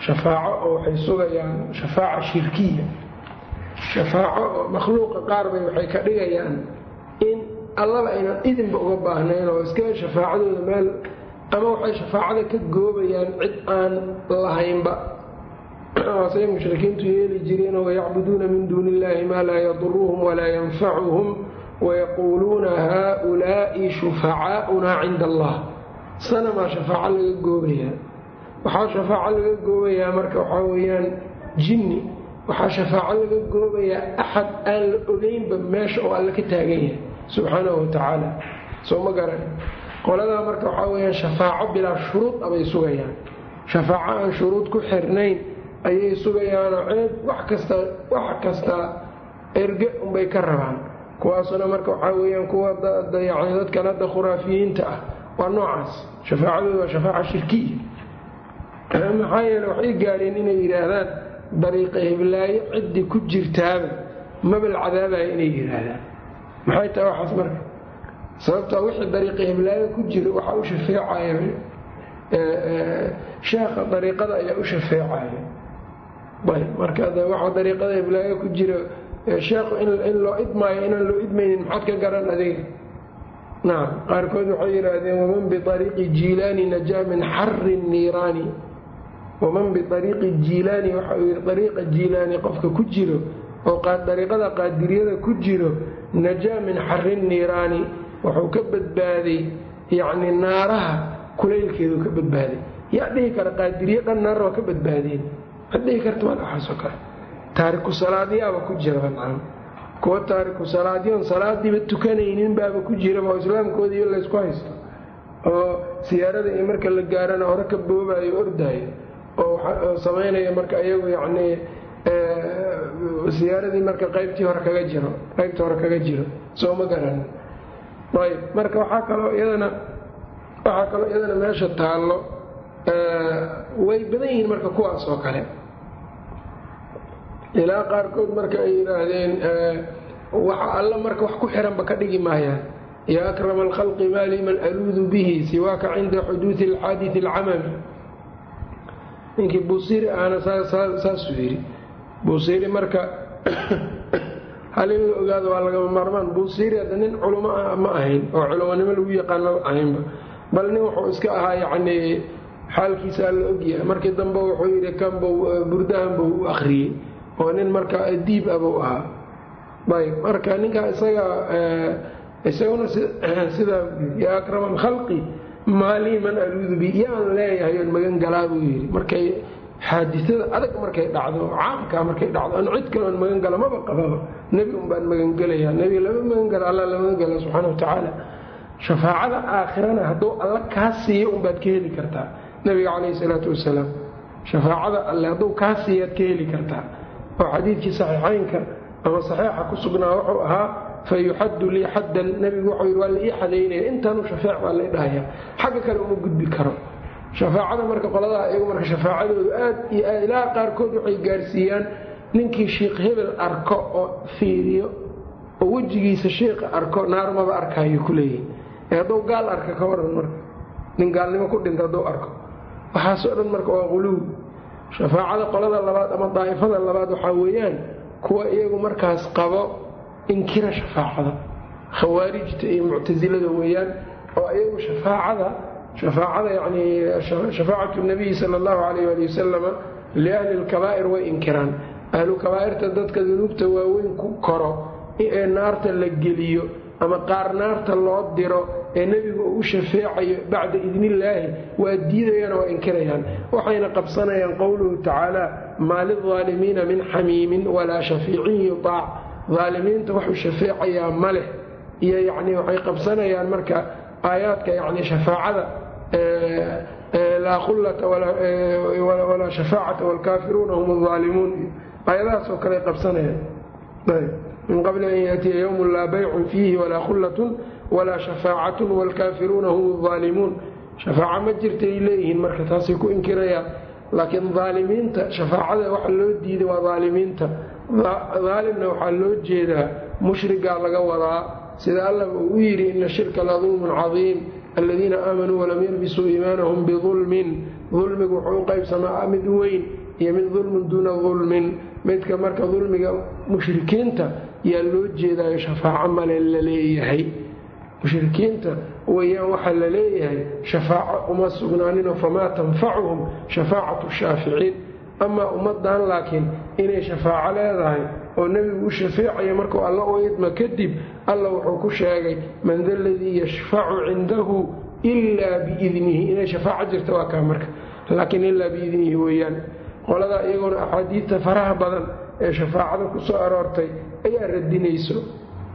shafaaco oo waxay sugayaan shafaaca shirkiya. Shafaaco oo makhluuqa qaar bay waxay ka dhigayaan in allaba aynan idinba uga baahnayn oo iska shafaacadooda meel ama waxay shafaacada ka goobayaan cid aan lahaynba. Waasay mushrikiintu yeeli jireenoo wayacbuduuna min duuni illaahi maa laa yaduruhum walaa yanfacuhum wayaquuluuna haaulaa'i shufacaa'unaa cinda allah sanamaa shafaaco laga goobayaa waxaa shafaaco laga goobayaa marka waxaa weeyaan jinni. Waxaa shafaaco laga goobayaa axad aan la ogeynba meesha oo alle ka taagan yahay subxaanahu watacaala soo ma garan. Qoladaa marka waxaa weyaan shafaaco bilaa shuruud abay sugayaan. Shafaaco aan shuruud ku xirnayn ayay sugayaanoo ceeb wax kasta wax kasta erge unbay ka rabaan. Kuwaasuna marka waxaa weyaan kuwa dadkan hadda khuraafiyiinta ah waa noocaas. Shafaacadooda waa shafaaca shirkiya maxaa yeele waxay gaadheen inay yidhaahdaan dariiqa hiblaayo ciddii ku jirtaaba mabal cadaabaya inay yidhaahdaan. Maxay tahay waxaas marka? Sababtaa wixii dariiqa hiblaayo ku jira waxaa u shafeecaya sheekha dariiqada ayaa u shafeecaya ayb marka waxa dariiqada hiblaayo ku jira sheekhu in loo idmaayo inaan loo idmaynin maxaad ka garan adiga? Nacam qaarkood waxay yidhaahdeen waman biariiqi jiilaani najaa min xari niiraani waman biariiqi jiilaani waxa uu yidhi ariiqa jiilaani qofka ku jiro oo dariiqada qaadiriyada ku jiro najaa min xari niiraani wuxuu ka badbaaday yacni naaraha kulaylkeedu ka badbaaday. Yaa dhihi kara qaadiriye dhan naara waa ka badbaadeen? Waxaad dhihi karta mal waxaasoo kale. Taariku salaadyaaba ku jira nacam kuwa taariku salaadyoon salaadiiba tukanaynin baaba ku jiraba oo islaamkooda iyo laysku haysto. Oo siyaarada iyo marka la gaarana hore ka boobayo ordaayo oo samaynaya marka iyagu yacnii siyaaradii marka qaybtii hore kaga jiro qaybtii hore kaga jiro soo ma garanin ayb marka waxaa kaloo iyadana waxaa kaloo iyadana meesha taallo way badan yihiin marka kuwaas oo kale. Ilaa qaarkood marka ay yidhaahdeen waxa alla marka wax ku xiranba ka dhigi maayaan yaa akrama alkhalqi maa liman aluudu bihi siwaaka cinda xuduudi alxaadii alcamami ninkii buusiri ahna saasuu yidhi. Buusiri marka <coughs> hal in la ogaado waa lagama maarmaan. Buusiri hadda nin culamo ma ahayn oo culamonimo lagu yaqaan maba ahaynba. Bal nin wuxuu iska ahaa yacnii xaalkiisaa la ogyahay markii dambe wuxuu yidhi kanbuu burdahan buu u akhriyey. Oo nin marka diib abuu ahaa. Ayb marka ninkaa isaga isaguna <coughs> sidaa yaa akrama alkhalqi maalii man bi yaan leeyahay oon magan galaa buu yidhi. Markay xaadisada adag markay dhacdo caamkaa markay dhacdo an cid kale oon magan gala maba qababa. Nebi un baan magangelayaa nebi lama magangala alla la magangala subxaana wa tacaala. Shafaacada aakhirana hadduu alla kaa siiyo unbaad ka heli kartaa. Nabiga calayhi salaatu wasalaam shafaacada alle hadduu kaa siiyaad ka heli kartaa. Oo xadiidkii saxiixaynka ama saxiixa ku sugnaa wuxuu ahaa fa yuxaddu lii xaddan nebigu wuxuu waa la ii xadaynaya intaanu shafeec baa la dhahaya xagga kale uma gudbi karo. Shafaacada marka qoladaa iyagu marka shafaacadoodu aad iyo aad ilaa qaarkood waxay gaarsiiyaan ninkii shiikh hebel arko oo fiiriyo oo wejigiisa shiikha arko naarmaba arkayo kuleeyihin ee hadduu gaal arka ka waran marka nin gaalnimo ku dhinta hadduu arko. Waxaasoo dhan marka waa quluw shafaacada qolada labaad ama daa'ifada labaad waxaa weeyaan kuwa iyagu markaas qabo inkira shafaacada. Khawaarijta iyo muctasilada weeyaan oo iyagu shafaacada shafaacada yani shafaacatu nabiyi sala allahu calayh waali wasalama liahli lkabaa'ir way inkiraan. Ahlu kabaa'irta dadka dunuubta waaweyn ku koro ee naarta la geliyo ama qaar naarta loo diro ee nebigu uu u shafeecayo bacda idnillaahi waa diidayaan waa inkirayaan. Waxayna qabsanayaan qowluhu tacaala maa lilaalimiina min xamiimin walaa shafiicin yutaac aalimiinta waxuu shafeecayaa ma leh. Iyo yacnii waxay qabsanayaan marka aayaadka yacni shafaacada laa khullata walaa shafaacata waalkaafiruuna hum aalimuun aayadahaas oo kale qabsanayaan. Min qabli an yaatiya ywmu laa baycun fiihi walaa khullatun walaa shafaacatun waalkaafiruuna hum aalimuun shafaaca ma jirtay leeyihiin marka taasay ku inkirayaan. Laakiin aalimiinta shafaacada waxa loo diiday waa aalimiinta aalimna waxaa loo jeedaa mushrigaa laga wadaa sida alla uu yidhi ina shirka la dulmun cadiim. Aladiina aamanuu walam yalbisuu iimaanahum bidulmin dulmigu wuxuu u qaybsamaa mid weyn iyo mid dulmin duuna dulmin midka marka dulmiga mushrikiinta yaa loo jeedaayo shafaaco male la leeyahay. Mushrikiinta weyaan waxaa la leeyahay shafaaco uma sugnaaninoo famaa tanfacuhum shafaacatu shaaficiin amaa ummadan laakiin inay shafaaco leedahay oo nebigu u shafeecayo markuu alla u idma kadib alla wuxuu ku sheegay man da ladii yashfacu cindahu ilaa biidnihi. Inay shafaaco jirta waa kaa marka. Laakiin ilaa biidnihi weeyaan. Qoladaa iyagoona axaadiidta faraha badan ee shafaacada ku soo aroortay ayaa radinayso.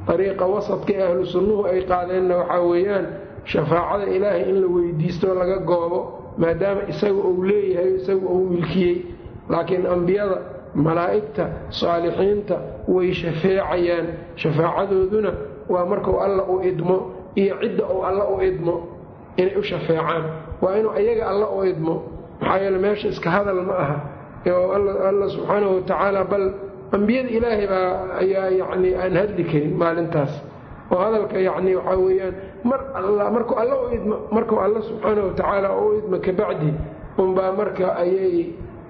Dariiqa wasadka ee ahlu sunnuhu ay qaadeenna waxaa weeyaan shafaacada ilaahay in la weydiisto laga goobo maadaama isaga uu leeyahay isaga uu milkiyey laakiin ambiyada malaa'igta saalixiinta way shafeecayaan. Shafaacadooduna waa markuu alla u idmo iyo cidda uu alla u idmo inay u shafeecaan. Waa inuu ayaga alla u idmo. Maxaa yeele meesha iska hadal ma aha. Alla subxaanahu watacaala bal ambiyada ilaahay baa ayaa yacni aan hadli karin maalintaas. Oo hadalka yacni waxaa weeyaan mar alla markuu alla u idmo markuu alla subxaanahu watacaala u idmo kabacdi unbaa marka ayay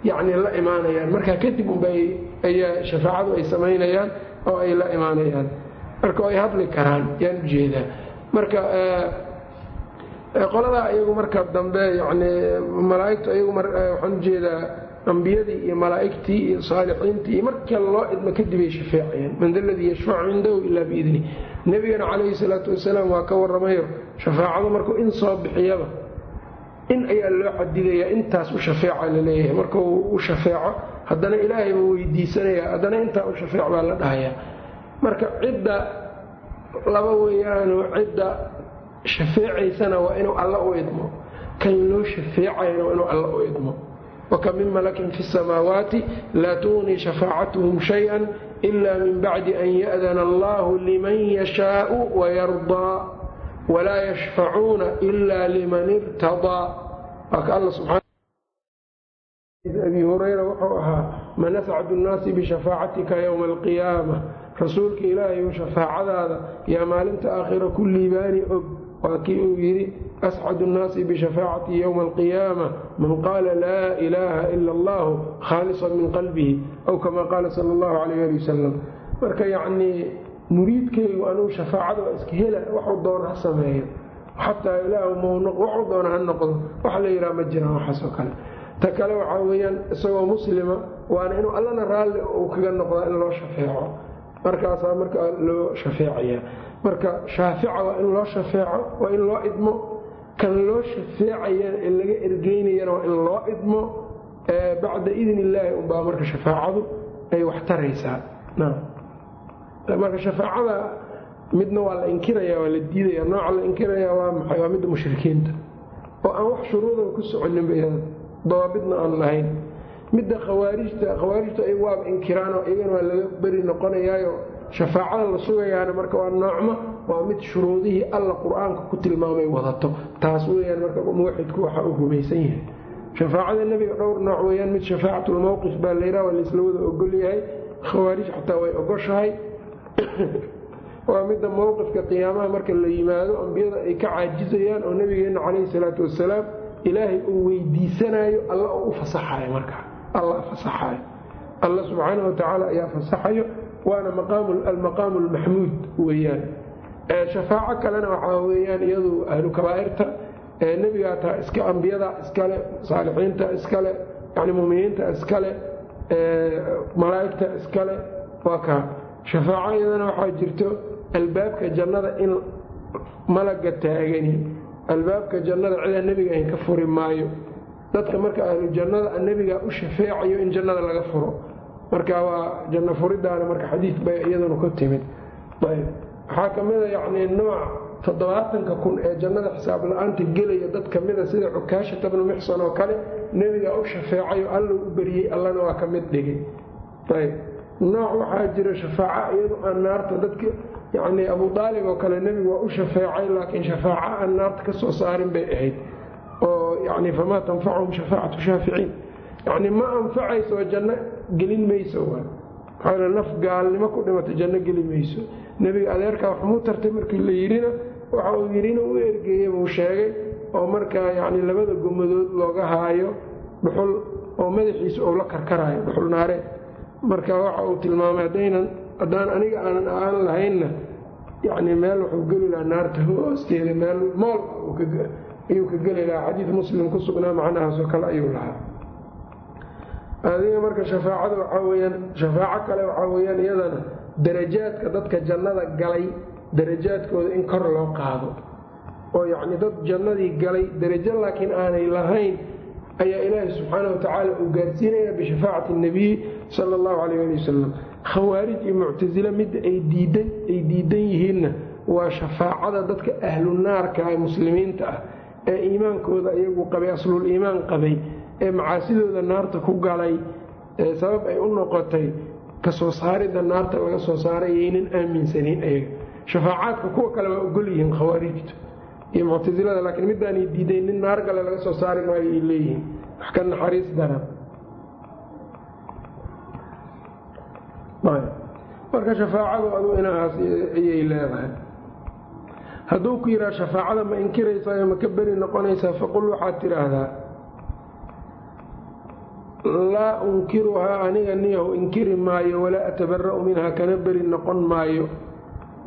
yacni la imaanayaan. Markaa kadib unba ayaa shafaacadu ay samaynayaan oo ay la imaanayaan. Marka ay hadli karaan yaan u jeedaa marka qoladaa iyagu marka dambe yani malaaigtu iyagu waxaan u jeedaa ambiyadii iyo malaa'igtii iyo saalixiintii iyo marka loo idmo kadib ay shafeecayaan man da ladii yashfacu cindahu ilaa biidni nebigana calayhi salaatu wasalaam waa ka waramayo shafaacadu markuu in soo bixiyaba in ayaa loo xadidayaa intaas u shafeeca la leeyahay marka uu u shafeeco haddana ilaahay buu weydiisanaya haddana intaa u shafeec baa la dhahayaa. Marka cidda laba weeyaano cidda shafeecaysana waa inuu alla u idmo kan loo shafeecayana waa inuu alla u idmo wakam min malakin fi samaawaati laa tugnii shafaacatuhum shay-an ila min bacdi an ya'dana allahu liman yashaau wayardaa walaa yashfacuuna ila liman irtadaa. Abi hurayra wuxuu ahaa man ascadu nnaasi bishafaacatika yowma alqiyaama? Rasuulka ilaahayu shafaacadaada yaa maalinta aakhira ku liibaani og. Waa kii uu yidhi ascadu nnaasi bishafaacati yowma alqiyaama? Man qaala laa ilaaha ila allahu khaalisan min qalbihi. Aw kama qaala sala allahu calayh ali wasalam marka yacnii muriidkaygu anugu shafaacada waa iska hela waxuu doona ha sameeyo. Xataa ilaahu mawnuq waxuu doona ha noqdo. Wax la yidhaha ma jiraan waxaasoo kale. Ta kale waxaa weeyaan isagoo muslima waana inuu allana raalli uu kaga noqdaa in loo shafeeco. Markaasaa marka loo shafeecaya marka shaafica waa in loo shafeeco waa in loo idmo. Kan loo shafeecayana ee laga ergeynayana waa in loo idmo. Bacda idn illaahi unbaa marka shafaacadu ay wax taraysaa marka shafaacada midna waa la inkiraya waa la diidaya nooca la inkiraya waa maxay? Waa midda mushrikiinta. Oo aan wax shuruudaba ku soconinba dawaabidna aan lahayn. Midda khawaarijta khawaarijta ay waaba inkiraanoo iyagana waa laga beri noqonayaayo shafaacada la sugayaana marka waa noocma waa mid shuruudihii alla qur'aanka ku tilmaamay wadato. Taas weyaan marka muwaxidku waxa uu rumaysan yahay. Shafaacada nebiga dhowr nooc weyaan mid shafaacatlmowqif baa layraa waa laysla wada ogol yahay. Khawaarij xataa way ogoshahay <coughs> waa midda mowqifka qiyaamaha marka la yimaado ambiyada ay ka caajizayaan oo nebigeenna calayhi salaatu wasalaam ilaahay uu weydiisanayo alla oo u fasaxayo markaa alla fasaxayo alla subxaana watacaala ayaa fasaxayo waana almaqaamu almaxmuud weyaan shafaaco kalena waxaa weyaan iyadu ahlu kabaa'irta nebigaa taa iska ambiyada iskale saalixiinta iskale yani muminiinta iskale malaa'igta iskale waa kaa shafaaco iyadana waxaa jirto albaabka jannada in malaga taagani. Albaabka jannada cidaa nebiga ayn ka furi maayo. Dadka marka ahlu jannada nebigaa u shafeecayo in jannada laga furo. Marka waa janno furidaana marka xadiid bay iyaduna ku timid. Waxaa ka mida yacnii nooc toddobaatanka kun ee jannada xisaab la'aanta gelaya dad ka mida sida cukaashata bnu mixsan oo kale nebigaa u shafeecayo allou u beriyey allana waa ka mid dhigay. Ayb nooc waxaa jira shafaaca iyadu aan naarta dadka yacnii abu daalib oo kale nebigu waa u shafeecay laakiin shafaaco aan naarta ka soo saarin bay ahayd. Oo yacni famaa tanfacuhum shafaacatu shaaficiin. Yacni ma anfacayso janno gelin mayso maxaa naf gaalnimo ku dhimata janno geli mayso. Nebiga adeerkaa waxmuu tartay markii la yidhina waxa uu yidhina u ergeeye buu sheegay oo markaa yacni labada gomadood looga haayo dhuxul oo madaxiisa ou la karkaraayo dhuxul naaree marka waxa uu tilmaamay haddaynan haddaan aniga aanan aan lahaynna yacni meel wuxuu geli lahaa naarta hoosteeda meel mool ayuu ka geli lahaa. Xadiid muslim ku sugnaa macnahaasoo kale ayuu lahaa. Adiga marka shafaacada waxaa weyaan shafaaco kale waxaa weyaan iyadana darajaadka dadka jannada galay darajaadkooda in kor loo qaado. Oo yacni dad jannadii galay darajo laakiin aanay lahayn ayaa ilaahi subxaana watacaala uu gaarsiinaya bishafaacati nabiyi sala allahu calayh ali wasalam khawaarij iyo muctasile midda ay diidan yihiinna waa shafaacada dadka ahlu naarka ee muslimiinta ah ee iimaankooda iyagu qabay aslul iimaan qabay ee macaasidooda naarta ku galay ee sabab ay u noqotay ka soo saaridda naarta laga soo saaray yaynan aaminsaniin ayaga shafaacaadka kuwa kale waa ogol yihiin khawaarijtu iyo muctasilada laakiin midaanay diiday nin naar gale laga soo saari maayo ay leeyihiin. Wax ka naxariis daran. Marka shafaacadu adu inahaas ayay leedahay. Hadduu ku yidhaha shafaacada ma inkiraysaa ma ka beri noqonaysaa faqul waxaad tidhaahdaa laa unkiruhaa aniga niyahu inkiri maayo walaa atabara'u minhaa kana beri noqon maayo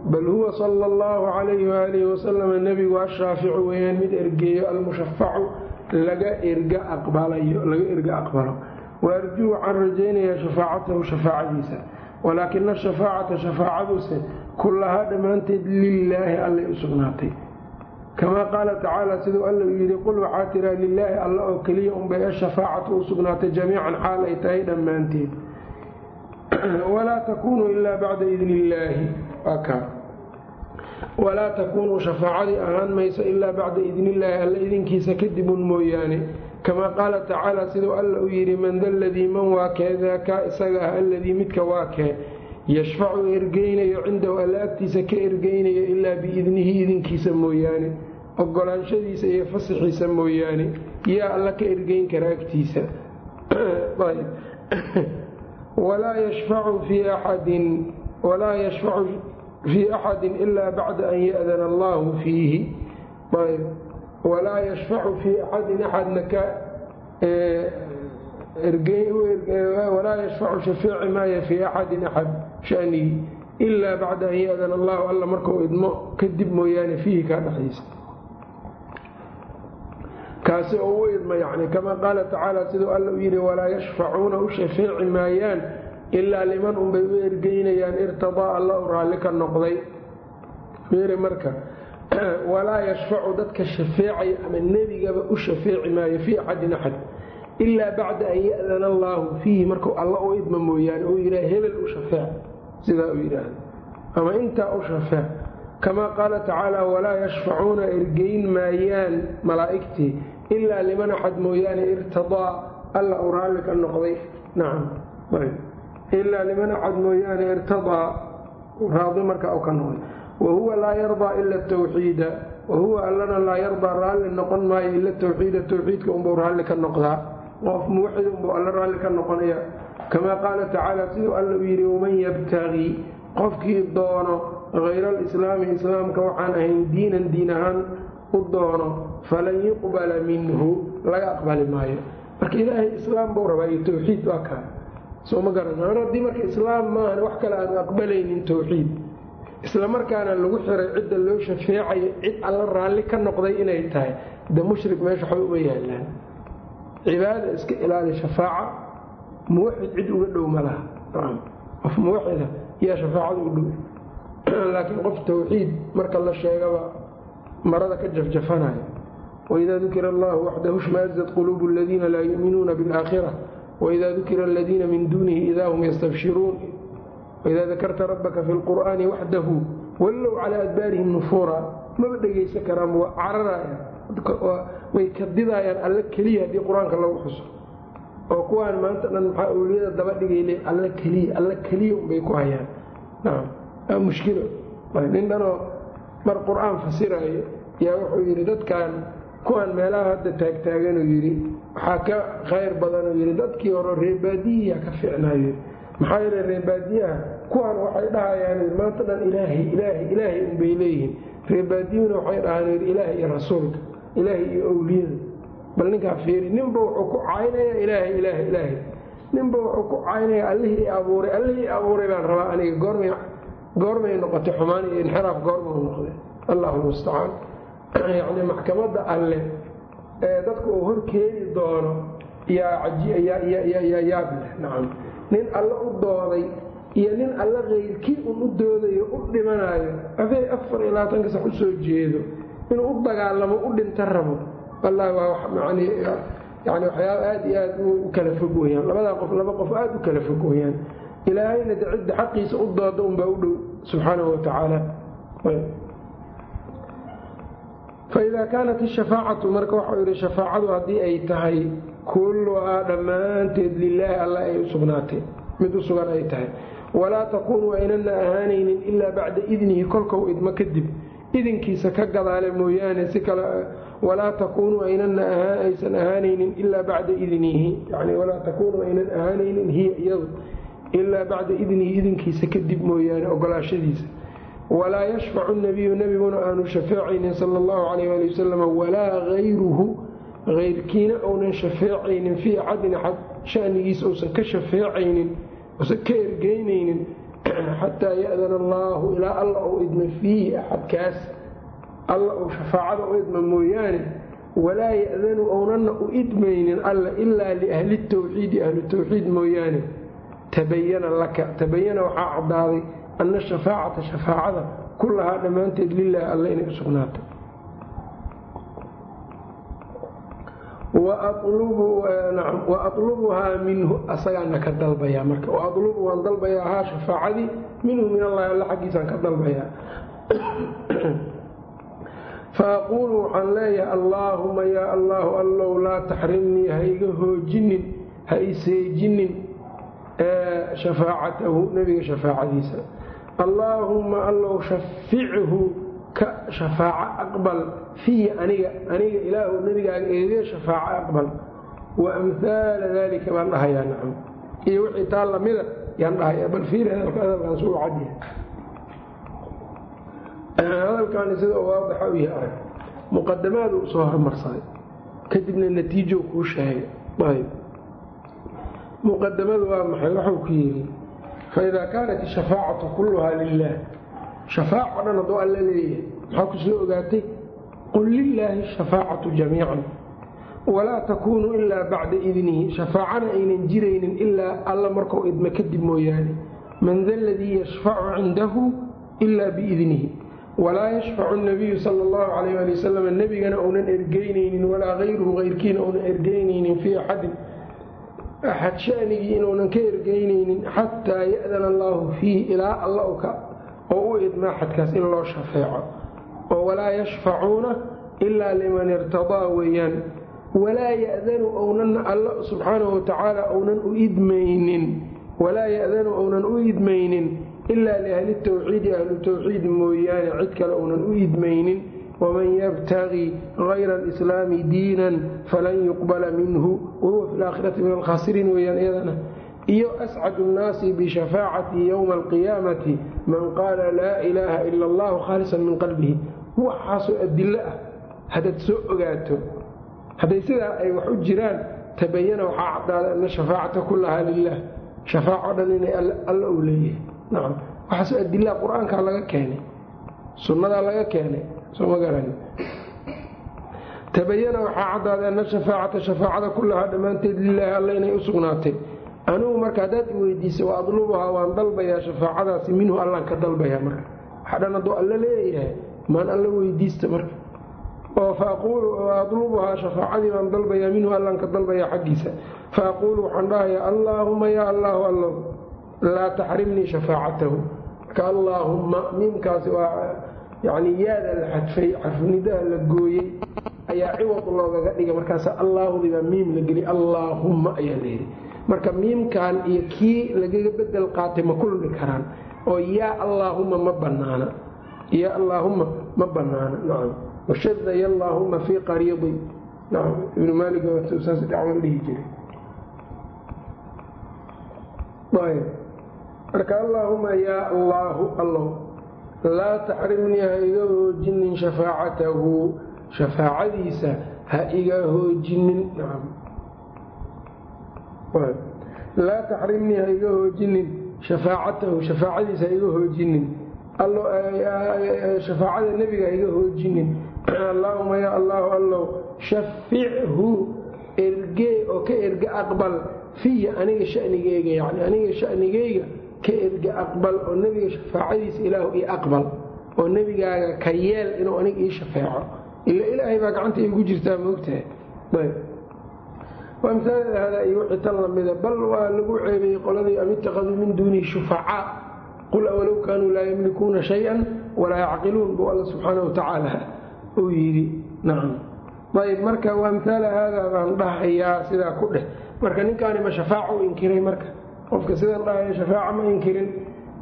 bal huwa sala allahu calayhi waalihi wasalama nebigu ashaaficu weyaan mid ergeeyo almushafacu laga erga aqbalo waarjuu waxaan rajaynayaa shafaacatahu shafaacadiisa walaakina ashafaacata shafaacaduse kullahaa dhammaanteed lilaahi allay u sugnaatay kamaa qaala tacaala siduu alla uu yidhi qul waxaa tiraa lilaahi alla oo keliya unbay ashafaacatu u sugnaatay jamiican xaal ay tahay dhammaanteed walaa takuunuu ilaa bacda idni illaahi walaa takuunuu shafaacadii ahaan mayso ilaa bacda idnillaahi alla idinkiisa kadibun mooyaane. Kamaa qaala tacaala siduu alla u yidhi man da ladii man waa kee isaga ah alladii midka waa kee. Yashfacu ergeynayo cindahu alla agtiisa ka ergeynayo ilaa biidnihi idinkiisa mooyaane. Ogolaanshadiisa iyo fasaxiisa mooyaane. Yaa alla ka ergeyn kara agtiisa. <clears throat> <clears throat> Walaa yashfacu fii axadin walaa yashfacu fii axadin ilaa bacda an ya'dana allahu fiihi walaa yashfacu fii axadin axadna ka walaa yashfacu shafeeci maayo fii axadin axad shanihi ilaa bacda an ya'dana allahu alla markuu idmo kadib mooyaane fiihi kaa dhexdiisa kaasi oo u idmo yani kamaa qaala tacaala siduu alla u yidhi walaa yashfacuuna u shafeeci maayaan ilaa liman unbay u ergeynayaan irtadaa alla u raalli ka noqday. Fiiri marka <clears throat> walaa yashfacu dadka shafeecaya ama nebigaba u shafeeci maayo fii axadin axad ilaa bacda an ya'dana allaahu fiihi. Markuu alla u idmo mooyaane uu yidhaha hebel u shafeec sidaa uu yidhaahda ama intaa u shafeec kamaa qaala tacaala walaa yashfacuuna ergeyn maayaan malaa'igtii ilaa liman axad mooyaane irtadaa alla uu raalli ka noqday. Nacam ilaa liman axad mooyaane irtadaa raadi markaa u ka noqday wahuwa laa yardaa ila tawxiida. Wahuwa allana laa yardaa raalli noqon maayo ila tawxiida. Tawxiidka unbuu raalli ka noqdaa. Qof muwaxid unbuu alla raalli ka noqonaya. Kamaa qaala tacaala siduu alla u yidhi waman yabtagii qofkii doono hayra alislaami islaamka waxaan ahayn diinan diin ahaan u doono falan yuqbala minhu laga aqbali maayo. Marka ilaahay islaam buu rabaa iyo tawxiid waa kaa soo ma garan. Haddii marka islaam maahan wax kale aan aqbalaynin tawxiid isla markaana lagu xiray cidda loo shafeecayo cid alla raalli ka noqday inay tahay de mushrik meesha waxba uma yaalaan. Cibaada iska ilaali shafaaca muwaxid cid uga dhow ma laha. Qof muwaxida yaa shafaacada u dhow. <clears throat> Laakiin qof tawxiid marka la sheegaba marada ka jafjafanaya. Waidaa dukira allahu waxdahu shmaazat quluubu aladiina laa yu'minuuna biاlaakhira waidaa dukira aladiina min duunihi idaa hum yastabshiruun waidaa dakarta rabbaka fi lqur'aani waxdahu wallow calaa adbaarihim nufuura maba dhegaysan karaan waa cararaya way kadidayaan alla keliya haddii qur'aanka lagu xuso oo kuwaan maanta dhan maxaa awliyada daba dhigayl alla keliya alla keliya unbay ku hayaan nacam mushkilo nin dhanoo mar qur'aan fasirayo yaa wuxuu yidhi dadkan kuwan meelaha hadda taagtaaganuu yidhi waxaa ka khayr badanuu yidhi dadkii hore reebaadiyiya ka fiicnaayo yidhi maxaa yeele reebaadiyaha kuwan waxay dhahayaan maanta dhan ilaahay ilaahay ilaahay unbay leeyihiin. Reebaadiyuna waxay dhahaan ilaahay iyo rasuulka ilaahay iyo owliyada bal ninkaa fiiri ninba wuxuu ku caynaya ilaahay ilaahay ilaahay. Ninba wuxuu ku caynaya allihii abuuray allihii abuuray baan rabaa aniga goormay goormay noqotay xumaan iyo inxiraaf goormau noqday. Allahu mustacaan yacni maxkamadda alle ee dadka uu hor keeni doono yaa yaab leh nacam. Nin alle u dooday iyo nin alle keyrkii un u doodayo u dhimanaayo afay afar iyo labaatanka sax u soo jeedo inuu u dagaalamo u dhinta rabo wallahi waa yani waxyaaba aada iyo aad u kala fog weyaan labadaa qof laba qof aada u kala fog weyaan ilaahayna de cidda xaqiisa u dooda unbaa u dhow subxaanahu watacaala faida kaanat ishafaacatu marka waxau yidhi shafaacadu haddii ay tahay kulluhaa dhammaanteed lilaahi alla ay u sugnaatay mid u sugan ay tahay walaa takuunu aynana ahaanaynin ilaa bacda idnihi kolkau idmo kadib idinkiisa ka gadaale mooyaane si kale walaa takuunuu aysan ahaanaynin ilaa bacda idnihi yani walaa takuunuu aynan ahaanaynin hiya iyadu ilaa bacda idnihi idinkiisa kadib mooyaane ogolaashadiisa walaa yashfacu nabiyu nebiguna aanu shafeecaynin sala allahu calayh ali wasalam walaa hayruhu hayrkiina uunan shafeecaynin fii axadin axad shanigiisa uusan ka shafeecaynin uusan ka ergeynaynin <clears throat> xataa ya-dana allaahu ilaa alla uu idma fiihi axadkaas alla uu shafaacada u idma mooyaane walaa ya-danu ownanna u idmaynin alla ilaa liahli tawxiidi ahlu tawxiid mooyaane. Tabayana laka tabayana waxaa caddaaday ana shafaacata shafaacada kullahaa dhammaanteed lilaahi alle inay u sugnaato. Wa minhu asagaana ka dalbayaa marka. Wa waan dalbayaa haa shafaacadii minhu min allahi alle xaggiisaan ka dalbayaa. Faaquulu waxaan leeyahay allaahuma yaa allaahu allow laa taxrimnii ha iga hoojinin ha iseejinin shafaacatahu nebiga shafaacadiisa allaahumma allow shafichu ka shafaaco aqbal. Fiya aniga aniga ilaahu nebigaaga eega shafaaco aqbal. Wa amhaala daalika baan dhahayaa nacam. Iyo wixii taa lamida yaan dhahayaa bal fiir hadalka hadalkaan suu cadyahay hadalkaani sida waadixa u yahay arag muqadamaadu soo hormarsaday. Kadibna natiijo kuu sheegay. Ayb muqadamadu waa maxay? Waxuu ku yidhi faidaa kaanat ishafaacatu kulluhaa lilah shafaaco dhan hadduu alla leeyahay maxaa ku soo ogaatay qul lilaahi shafaacatu jamiican walaa takuunu ilaa bacda idnihi shafaacana aynan jiraynin ilaa alla markuu idma kadib mooyaane man da ladii yashfacu cindahu ilaa biidnihi walaa yashfacu nabiyu sala allahu calayh ali wasalam nebigana uunan ergeynaynin walaa hayruhu hayrkiina uunan ergeynaynin fii axadin axad shanigii inuunan ka ergeynaynin xataa ya-dana allaahu fiihi ilaa alla oo u idma axadkaas in loo shafeeco. Oo walaa yashfacuuna ilaa liman irtadaa weeyaan. Walaa yadanu ownana alla subxaanahu watacaala ounan u idmaynin. Walaa ya-danu ounan u idmaynin ilaa liahli tawxiidi ahlu tawxiid mooyaane cid kale ounan u idmaynin waman yabtagii hayra alislaami diinan falan yuqbala minhu wahuwa fi laakhirati min alkhaasiriin weyaan iyadana iyo ascadu nnaasi bishafaacati yowma alqiyaamati man qaala laa ilaaha ila allahu khaalisan min qalbihi waxaasoo adilo ah haddaad soo ogaato hadday sidaa ay wax u jiraan tabayana waxaa cadaaday ana shafaacata kullahaa lilah shafaaco dhan inay alla uu leeyahay nacam waxaasoo adilaa qur'aankaa laga keenay sunnadaa laga keenay tabayana waxaa caddaaday ana shafaacata shafaacada kullahaa dhammaanteed lilaahi alla inay u sugnaatay. Anigu marka haddaad i weydiisay wa adlubuhaa waan dalbayaa shafaacadaasi minhu allaan ka dalbayaa marka. Waxa dhan hadduu alla leeyahay maan alla weydiista marka. Oo faadlubuhaa shafaacadii baan dalbayaa minhu allaan ka dalbayaa xaggiisa. Fa aquulu waxaan dhahayaa allaahuma yaa allaahu allow laa taxrimnii shafaacatahu. Marka allaahumma miimkaasi waa yani yaada la xadfay xarfunidaha la gooyey ayaa ciwad loogaga dhiga markaasa allaahudibaa miim la geliy allaahumma ayaa layidhi marka miimkan iyo kii lagaga bedel qaatay ma kulmi karaan. Oo yaa allaahumma ma banaana yaa allaahumma ma banaana nacam washadaya allaahumma fii qariidi nacam ibnu maalik saas dhacwan dhihi jiray. Marka allaahuma yaa allaahu allow laa taxrimnii ha iga hoojinin shafaacatahu. Shafaacadiisa ha iga hoojinin. Laa taxrimnii ha iga hoojinin shafaacatahu. Shafaacadiisa ha iga hoojinin. Shafaacada nebiga ha iga hoojinin. Allaahuma yaa allaahu allow shafichu ergee oo ka erge aqbal fiya aniga shanigeyga yani aniga shanigeyga ka erge aqbal oo nebiga shafaacadiisa ilaahu ii aqbal oo nebigaaga ka yeel inuu aniga ii shafeeco. Ila ilaahay baa gacanta igu jirtaa moogtahay. Amhaal hada iyo wixii tan lamida bal waa lagu ceebayey qoladii am ittakhaduu min duunihi shufacaa? Qul awalow kaanuu laa yamlikuuna shay-an walaa yacqiluun buu alla subxaana watacaala uu yidhi. Nacam ayb marka amhaala haadaa baan dhahayaa sidaa ku dheh marka ninkaani ma shafaaca u inkiray marka qofka sidan dhahaya shafaaca ma inkirin.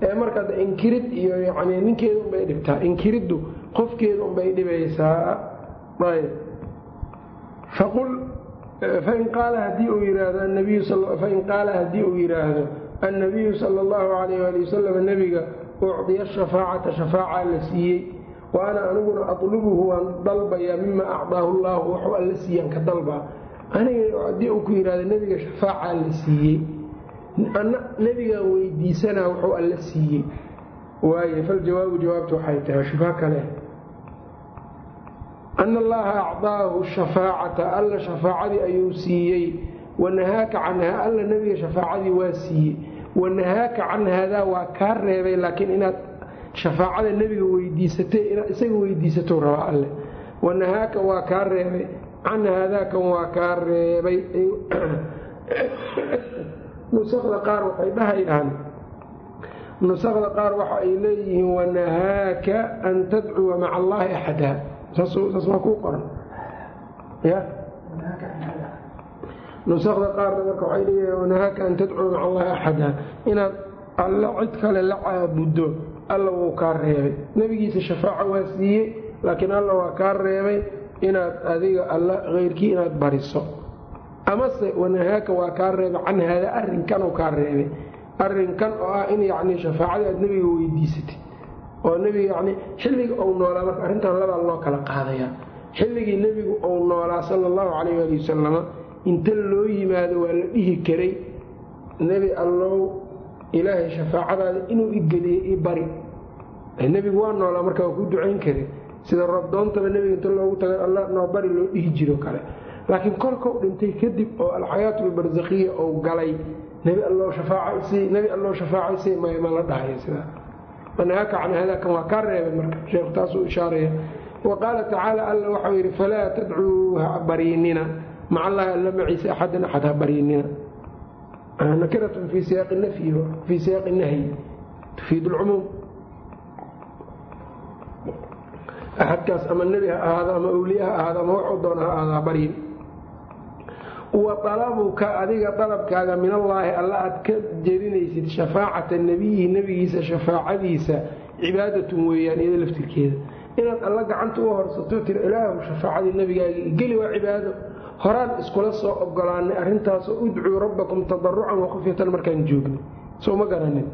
Ee marka inkirid iyo yani ninkeeda unbay dhibtaa. Inkiriddu qofkeeda unbay dhibaysaa. Ayb faqul fain qaala haddii uu yidhaahdo anabiyu fain qaala haddii uu yidhaahdo annabiyu sala allahu calayh waali wasalam nebiga ucdiya shafaacata shafaaca la siiyey. Wa ana aniguna atlubuhu waan dalbayaa mima acdaahu llaahu waxuu alla siiyaan ka dalbaa. Aniga haddii uu ku yidhahdo nebiga shafaacaa la siiyey anna nebigaan weydiisanaa wuxuu alla siiyey. Waaye faljawaabu jawaabtu waxay tahay shubha kale. Ana allaha acdaahu shafaacata alla shafaacadii ayuu siiyey. Wanahaaka canhaa alla nebiga shafaacadii waa siiyey. Wanahaaka can haadaa waa kaa reebay laakiin inaad shafaacada nebiga weydiisatay inaad isaga weydiisato rabaa alle. Wanahaaka waa kaa reebay can haadaakan waa kaa reebay nusakda qaar waxay dhahayaan nusakda qaar waxa ay leeyihiin wanahaaka an tadcuwa maca allaahi axada saas maa kuu qoran. Ya? Nusakda qaarna marka waxay leeyihiin wanahaaka an tadcuwa maca allaahi axada inaad alla cid kale la caabuddo alla wuu kaa reebay. Nebigiisa shafaaco waa siiyey laakiin alla waa kaa reebay inaad adiga alla keyrkii inaad bariso amase wanahaaka waa kaa reebay can haada arrinkanuu kaa reebay. Arrinkan oo ah in yacni shafaacadii aad nebiga weydiisatay. Oo nebiga yacni xilliga uu noolaa marka arrintan labaa loo kala qaadayaa xilligii nebigu uu noolaa sala allahu calayh waali wasalama inta loo yimaado waa la dhihi karay nebi allow ilaahay shafaacadaada inuu igeliye i bari. Nebigu waa noolaa marka waa ku ducayn kare sida robdoontaba nebiga inta loogu tagay alla noo bari loo dhihi jiro kale laakiin kolkau dhintay kadib oo alxayaatu albarzakiya ou galay nebi alloo shafaacaysay maya ma la dhahayo sidaa manahaaka can hadaakan waa kaa reebay marka sheekhu taasuu ishaaraya. Wa tacaala alla waxau yidhi falaa tadcuu ha bariinina maca allaahi alla maciise axadan axad ha bariinina nakiratun fii siyaaqi nafyi fii siyaaqi nahyi tufiid axadkaas ama nebi ha ahaado ama awliye ha ahaado ama waxuu doona ha ahaado ha baryin wa dalabuka adiga dalabkaaga min allaahi alla aad ka jeedinaysid shafaacata nebiyihi nebigiisa shafaacadiisa cibaadatun weeyaan iyada laftirkeeda. Inaad alla gacanta u horsato tira ilaahu shafaacadii nebigaaga igeli waa cibaado. Horaan iskula soo ogolaanay arrintaasoo udcuu rabbakum tadarucan wakufyatan markaan joogno. Soo ma garanin.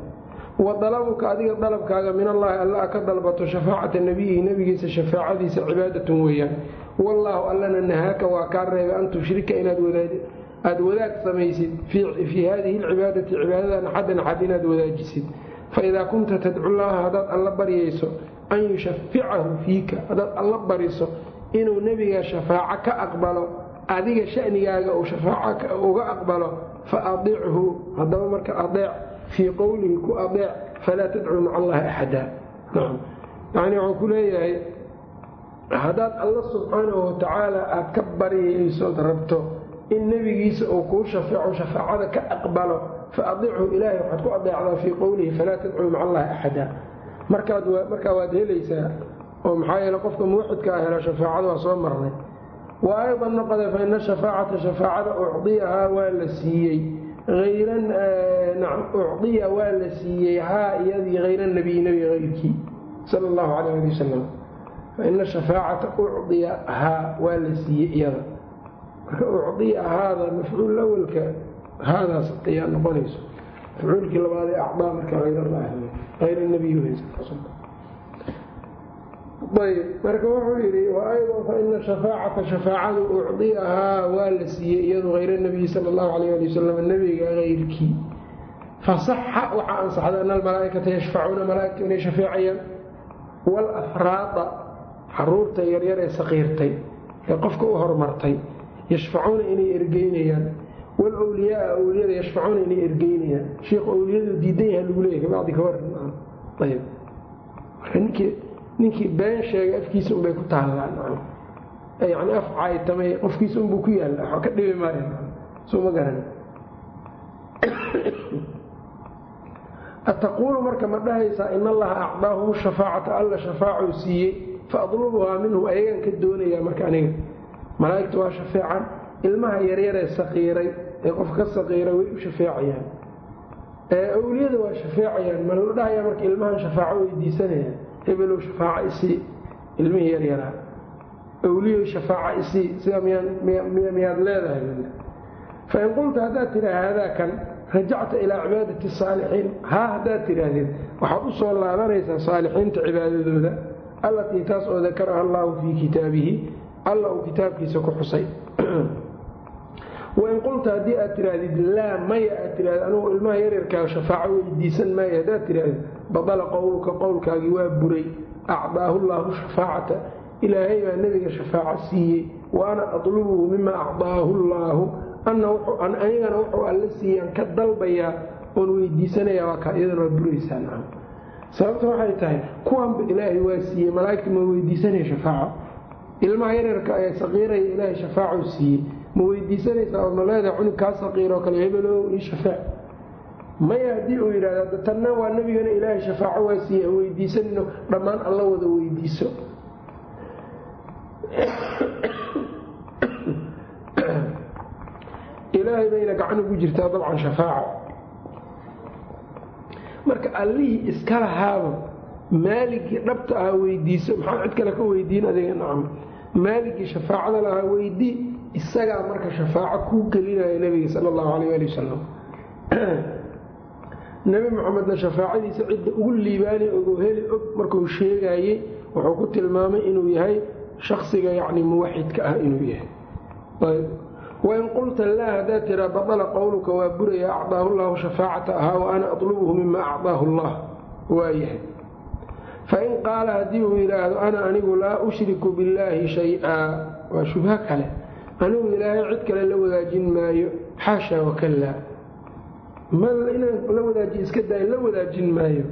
Wa dalabuka adiga dalabkaaga min allaahi alla ka dalbato shafaacata nebiyihi nebigiisa shafaacadiisa cibaadatun weeyaan wallaahu allana nahaaka waa kaa reebay an tushrika inaad wadaag samaysid fii haadihi alcibaadati cibaadadan axadan axad inaad wadaajisid. Faidaa kunta tadcullaaha haddaad alla baryayso an yushaficahu fiika haddaad alla bariso inuu nebiga shafaaco ka aqbalo adiga shanigaaga uu shafaaco uga aqbalo fa adichu haddaba marka adeec fii qowlihi ku adeec falaa tadcuu maca allahi axada yacni wuxuu ku leeyahay haddaad alla subxaanahu watacaala aad ka baryaysood rabto in nebigiisa uu kuu shafeeco shafaacada ka aqbalo fa adichu ilaahay waxaad ku adeecdaa fii qowlihi falaa tadcuu maca allahi axada markaa waad helaysaa oo maxaa yeele qofka muwaxidka ah helo shafaacada waa soo marnay. Wa aydan noqode fa ina shafaacata shafaacada ucdiyahaa waa la siiyey. Ucdiya waa la siiyey haa iyadii hayra nabiyi nebiga hayrkii sala allahu calayh ali wasalam fa ina shafaacata ucdiya haa waa la siiyey iyada marka ucdiya haada mafcuul awalka haadaas ayaa noqonayso mafcuulkii labaadee acdaa marka hayra nabiy ayb marka wuxuu yidhi waaydan fa ina shafaacata shafaacadu ucdiyahaa waa la siiyey iyadu hayra nabiyi sala allahu calayh ali wasalam nebiga hayrkii fasaxa waxaa ansaxday ana almalaaikata yashfacuuna malaaigtu inay shafeecayaan waalafraada carruurta yaryar ee saqiirtay ee qofka u hormartay yashfacuuna inay ergeynayaan. Wlwliyaaa awliyada yashfacuuna inay ergeynayaan. Sheikhu awliyadu diidan yaha lagu leeyahy bacdi ka waran ayb ninkii been sheegay afkiisa unbay ku taallaan yani af caytamay qofkiisa unbuu ku yaalla wa ka dhibi maayo soo garan. <coughs> Ataquulu marka ma dhahaysaa in allaha acdaahum shafaacata alla shafaacuu siiyey fa adlubuhaa minhum ayagaan ka doonayaa marka aniga. Malaa'igta waa shafeecan ilmaha yaryaree saqiiray ee qof ka saqiiray way u shafeecayaan. Awliyada waa shafeecayaan. Ma la dhahayaa marka ilmahan shafaaco weydiisanayaan hebelow shafaaco isii ilmihii yaryaraa awliyo shafaaca isii sidaa miyaad leedahay fain qulta haddaad tiraa haadaa kan rajacta ilaa cibaadati saalixiin. Haa haddaad tidhaahdeen waxaad u soo laabanaysaa saalixiinta cibaadadooda allatii taas oo dakaraha allaahu fii kitaabihi alla uu kitaabkiisa ku xusay. <clears throat> Wain qulta haddii aad tidhaahdid laa maya aad tidhahd anugu ilmaha yaryarkaa shafaaco weydiisan maayo haddaad tidhaahdid badala qowluka qowlkaagii waa buray acdaahu llaahu shafaacata ilaahay baa nebiga shafaaco siiyey wa ana atlubuhu mima acdaahu llaahu anigana wuxuu alla siiyaan ka dalbayaa oon weydiisanaya waa kaa iyadana waa buraysaa nacam sababta waxay tahay kuwanba ilaahay waa siiyey malaa'igta ma weydiisanaya shafaaco. Ilmaha yaryarka ee saqiiraya ilaahay shafaaco siiyey. Ma weydiisanaysaa ood ma leedahay cunug kaa saqiiroo kale hebelow ii shafaac maya haddii uu yidhahda tanna waa nebigana ilaahay shafaaco waa siiyey aan weydiisanayno dhammaan alla wada weydiiso. <coughs> Ilaahay bayna gacan ugu jirtaa dabcan shafaaca marka allihii iska lahaaba maaligii dhabta ahaa weydiiso maxaa cid kale ka weydiin adiga nacam. Maaligii shafaacada lahaa weydii isagaa marka shafaaco kuu gelinaya nebiga sala allahu calayh ali wasalam <clears throat> nebi moxamedna shafaacadiisa cidda ugu liibaanay ogo heli og markuu sheegaayey wuxuu ku tilmaamay inuu yahay shaksiga yacni muwaxidka ah inuu yahay wain qulta laa haddaad tiraa badala qowluka waa buraya acdaahu llaahu shafaacata ahaa wa ana atlubuhu mima acdaahu allah waayahay fain qaala haddii uu yidhaahdo ana anigu laa ushriku billaahi shay-a waa shubho kale anigu ilaahay cid kale la wadaajin maayo xaasha wakallaa inaan la wadaajiy iska daay la wadaajin maayo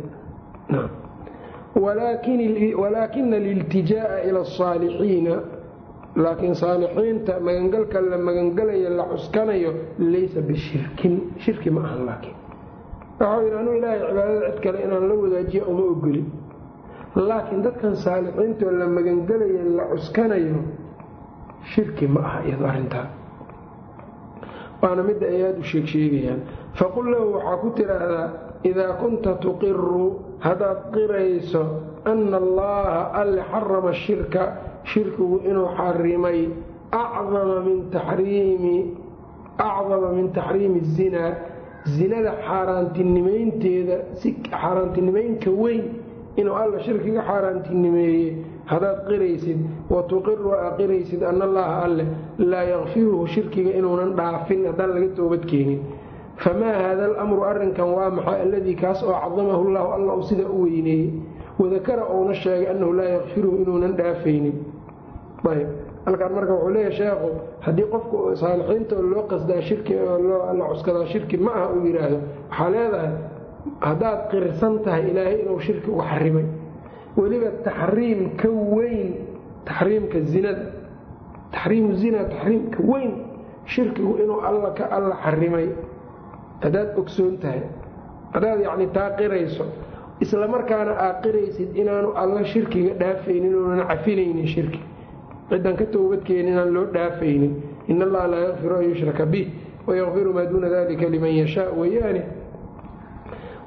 walaakina aliltijaa'a ila asaalixiina laakiin saalixiinta magangalka la magangalayo la cuskanayo laysa bishirkin. Shirki ma ahan laakiin. Waxau yidhi anuu ilaahay cibaadada cid kale inaan la wadaajiyo uma ogoli laakiin dadkan saalixiintoo la magangalayo la cuskanayo shirki ma aha iyado arrintaa waana midda ay aada u sheeg sheegayaan. Faqul lahu waxaa ku tidhaahdaa idaa kunta tuqiru haddaad qirayso ana allaha alle xarama shirka shirkigu inuu xarimay acdama min taxriimi zinaa zinada xaaraantinimaynteeda si xaaraantinimaynka weyn inuu alla shirkiga xaaraantinimeeye haddaad qiraysid wa tuqiru aa qiraysid ana allaha alle laa yakfiruhu shirkiga inuunan dhaafin haddaan laga toobadkeenin famaa haada alamru arrinkan waa maxay alladii kaas oo cadamahu llahu alla uu sidaa u weyneeyey wadakara uuna sheegay annahu laa yakfiruhu inuunan dhaafaynin. Ayb halkaan marka wuxuu leeyahay sheekhu haddii qofku saalixiinta oo loo qasdaa shirki la cuskadaa shirki ma aha uu yidhaahdo. Waxaa leedahay haddaad qirsan tahay ilaahay inuu shirki uga xarimay. Weliba taxriim ka weyn taxriimka zinada taxriimu zina taxriimka weyn shirkigu inuu alla ka alla xarimay. Haddaad ogsoon tahay haddaad yacni taa qirayso isla markaana aad inaanu alla shirkiga dhaafaynin oonan cafinaynin shirki. Ciddaan ka toobadkeen inaan loo dhaafaynin. In allaha laa yakfiru an yushraka bih wayakfiru maa duuna dalika liman yashaa weyaane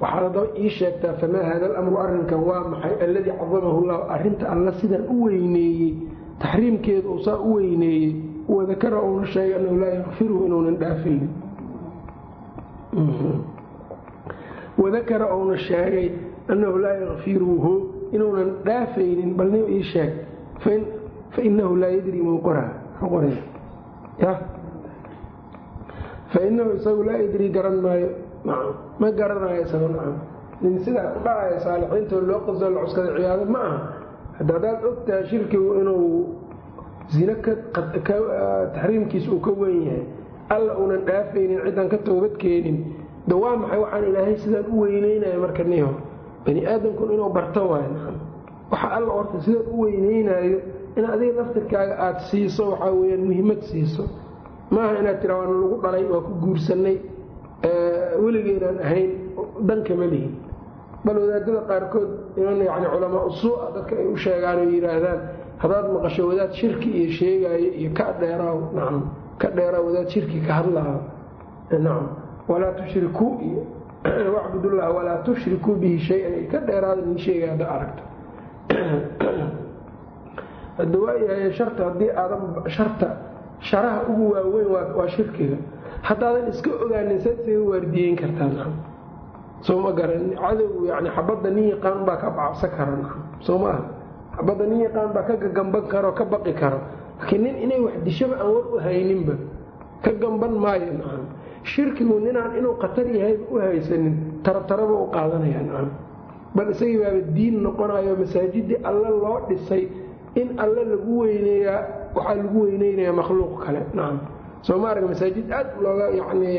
waxaad haddaba ii sheegtaa famaa haada alamru arrinkan? Waa maxay? Alladii cadamahu llahu arrinta alla sidan u weyneeyey taxriimkeeda uu saa u weyneeyey wadakara uuna sheegay annahu laa yakfiruhu inuunan dhaafaynin. Wadakara uuna sheegay annahu laa yakfiruhu inuunan dhaafaynin bal nin ii sheeg fainahu laa yadri muu qoraa ya fainahu isagu laa yadri garan maayo ma garanayo isagu nacam nin sidaa ku dhacaya saalixiintoo loo qasoo la cuskada ciyaado ma aha haddaad ogtahay shirkigu inuu zino taxriimkiisa uu ka weyn yahay alla uunan dhaafaynin ciddaan ka toobadkeenin de waa maxay waxaan ilaahay sidaan u weyneynaya marka niho bani aadamkun inuu barto waay waxa alla horta sidaan u weyneynaayo in adiga laftirkaaga aada siiso waxaa weyaan muhiimad siiso. Maaha inaad tiraa waana lagu dhalay waa ku guursanay weligeynaan ahayn dankama lihin. Bal wadaadada qaarkood yani culamaa usuua dadka ay u sheegaan oo yidhaahdaan haddaad maqasho wadaad shirki iyo sheegaayo iyo ka dheeraaw nacam ka dheeraa wadaad shirki ka hadlaayo. Nacam walaa tushrikuu iyo wacbudullah walaa tushrikuu bihi shay-an ka dheeraada nin sheegay hadda aragto <clears throat> hadda waayahay sharta haddii aadan sharta sharaha ugu waaweyn waa shirkiga. Haddaadan iska ogaanin saad isaga waardiyeyn kartaa soo ma garan cadow yani xabadda nin yaqaan baa ka bacabsan kara soo ma aha. Xabadda nin yaqaan baa ka gagamban karo ka baqi karo. Laakiin nin inay wax dishaba aan war u hayninba ka gamban maayo shirkigu ninaan inuu khatar yahayba u haysanin tarataraba u qaadanaya nacam bal isagii baaba diin noqonayo masaajidii alle loo dhisay in alle lagu weyneeyaa waxaa lagu weyneynayaa makhluuq kale. Nacam soo ma arag masaajid aad looga yani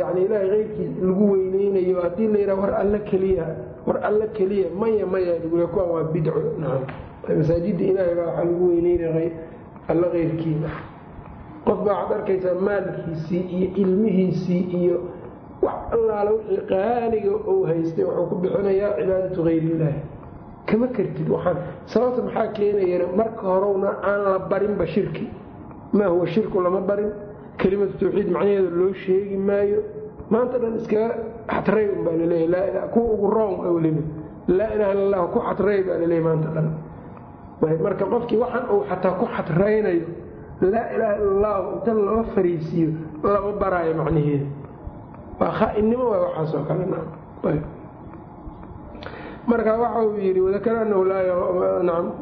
yani ilaahay keyrkiis lagu weyneynayo haddii la yidhaha war alle keliya war alle keliya maya maya lagule kuwaan waa bidco. Nacam masaajidda ilaahay baa waxaa lagu weyneynaya alle keyrkiina qof baa waxaad arkaysaa maalkiisii iyo ilmihiisii iyo wax allaala wixii qaaliga uu haystay wuxuu ku bixinayaa cibaadatu hayriillaahi kama kartid waxaan. Sababta maxaa keenayana marka horowna aan la barinba shirki. Maa huwa shirku lama barin. Kelimatu tawxiid macnaheeda loo sheegi maayo. Maanta dhan iskaga xatray unbaa laleeya kuwa ugu room weliba laa ilaha illa allah ku xatray baa laleeya maanta dhan. Marka qofkii waxaan uu xataa ku xatraynayo laa ilaaha illa allahu inta loo fariisiiyo lama baraayo macnaheeda waa khaa'innimo waa waxaasoo kale marka waxa uu yidhi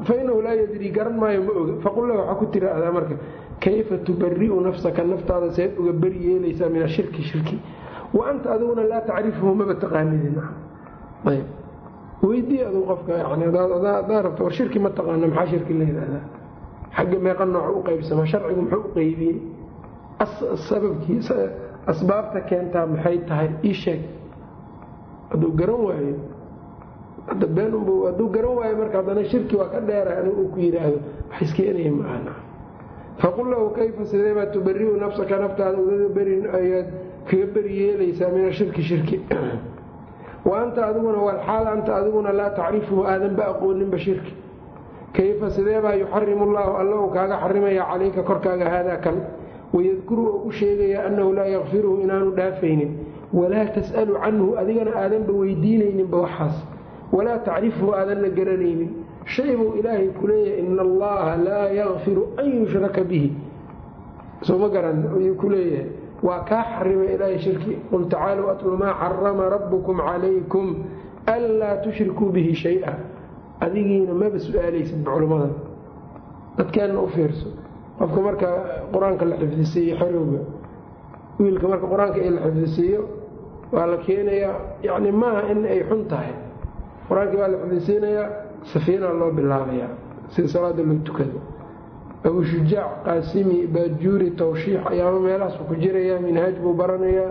fainahu laa yadrii garan maayo ma oga. Faqul lahu waxaa ku tiraahdaa marka kayfa tubari'u nafsaka? Naftaada seed uga beri yeelaysaa min ashirki shirki. Wa anta adiguna laa tacrifuhu maba taqaanidin. Weydii aduu qofka hadaa rabto war shirki ma taqaana maxaa shirki la yidhaahdaa xagga meeqa nooc u qaybsamaa sharcigu muxuu u qeybiyey asbaabta keentaa maxay tahay? Ii sheeg. Hadduu garan waayo. Hadduu garan waayo marka haddana shirki waa ka dheera anigu uu ku yidhaahdo wax iskeenaya maana faqul lahu kayfa sideebaa tubari'u nafsaka naftaada ayaad kaga beri yeelaysaa min ashirki shirki? <clears throat> Wa anta adiguna walxaal anta adiguna laa tacrifuhu aadanba aqooninba shirki kayfa sideebaa yuxarimu llaahu alla uu kaaga xarimaya calayka korkaaga haadaa kan? Wayadkuru oo u sheegaya annahu laa yakfiruhu inaanu dhaafaynin. Walaa tas'alu canhu adigana aadanba weydiinayninba waxaas. Walaa tacrifuhu aadanna garanaynin. Shay buu ilaahay ku leeyahay ina allaha laa yakfiru an yushraka bihi. Soo ma garan ayuu ku leeyahay. Waa kaa xarimay ilaahay shirki. Qul tacaaluu atlu maa xarama rabbukum calaykum anlaa tushrikuu bihi shay-a adigiina maba su'aalaysid culummada dadkeenna u fiirso. Qofka marka qur'aanka la xifdisiiyo xerowga wiilka marka qur'aanka in la xifdisiiyo waa la keenayaa yacni maaha in ay xun tahay. Qur'aankii baa la xifdisiinayaa safiinaa loo bilaabayaa sida salaada loo tukado. Abu shujaac qaasimi baajuuri tawshiix ayaama meelahaas ku jirayaa minhaaj buu baranayaa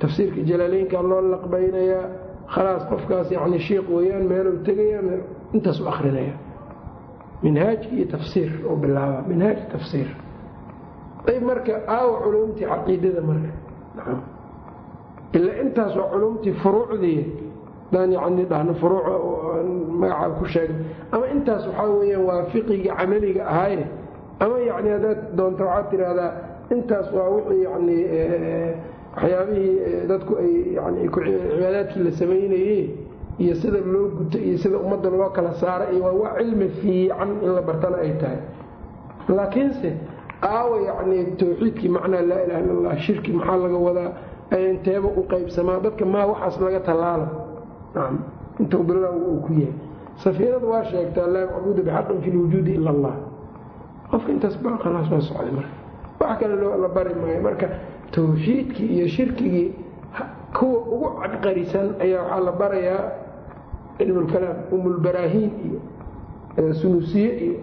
tafsiirka jalaaleynka loo laqbaynayaa khalaas qofkaas yacni shiiq weeyaan meeluu tegayaa intaas u akrinaya minhaajki iyo tafsiir u bilaabaa minhaaj tafsiir. Ayb marka aawa culumtii caqiidada marka. Ilaa intaas waa culumtii furuucdii daan yani dhahno furuuc magacaa ku sheegay. Ama intaas waxaa weyaan waa fiqigii camaliga ahaaye ama yani haddaad doonto waxaad tiraahdaa intaas waa wixii yani waxyaabihii dadku ay cibaadaadkii la samaynayey iyo sida loo guto iyo sida ummadda loo kala saara iyo waa cilmi fiican in la bartana ay tahay. Laakiinse aawa yacni tawxiidkii macnaa laa ilaha illa allah shirki maxaa laga wadaa inteeba u qaybsamaa dadka maa waxaas laga tallaala nacam intuu bilaa uu ku yahay. Safiinadu waa sheegtaa laa macbuuda bixaqin fi lwujuudi ila allah. Qofka intaas baa khalaas waa socday marka. Wax kale la bari maayo. Marka tawxiidkii iyo shirkigii kuwa ugu cadqarisan ayaa waxaa la barayaa cilmulkalaam umulbaraahiin iyo sunuusiye iyo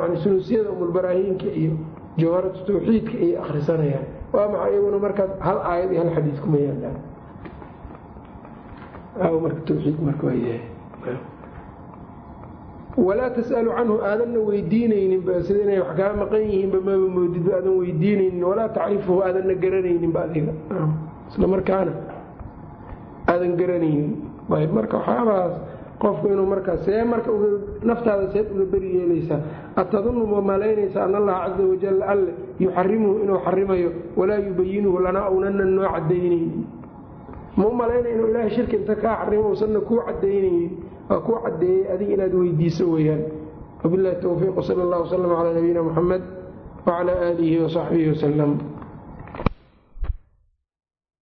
yani sunuusiyada umulbaraahiinka iyo jawharatu tawxiidka ayay akhrisanayaan. Waa maxaa iyaguna markaas hal aayad iyo hal xadiis kuma yaalaan marka tawxiid marka waa yahay. Walaa tas'alu canhu aadanna weydiinayninba sida inay wax kaa maqan yihiinba maba moodidba aadan weydiinaynin walaa tacrifuhu aadanna garanayninba adiga. Isla markaana aadan garanaynin ayb marka waxyaabahaas qofku inuu markaa see marka naftaada seed uga beri yeelaysaa atadunnu ma malaynaysa an allaha caza wajal alle yuxarimuhu inuu xarimayo walaa yubayinuhu lana awnanan noo cadaynaynin ma u malaynaya inuu ilaahay shirki inta kaa xarimo usanna kuu cadaynaynin waa kuu cadeeyey adiga inaad weydiiso weyaan wabilahi towfiiq wsal allah wslm calaa nabiyina muxamed wcla aalihi wasaxbihi wslm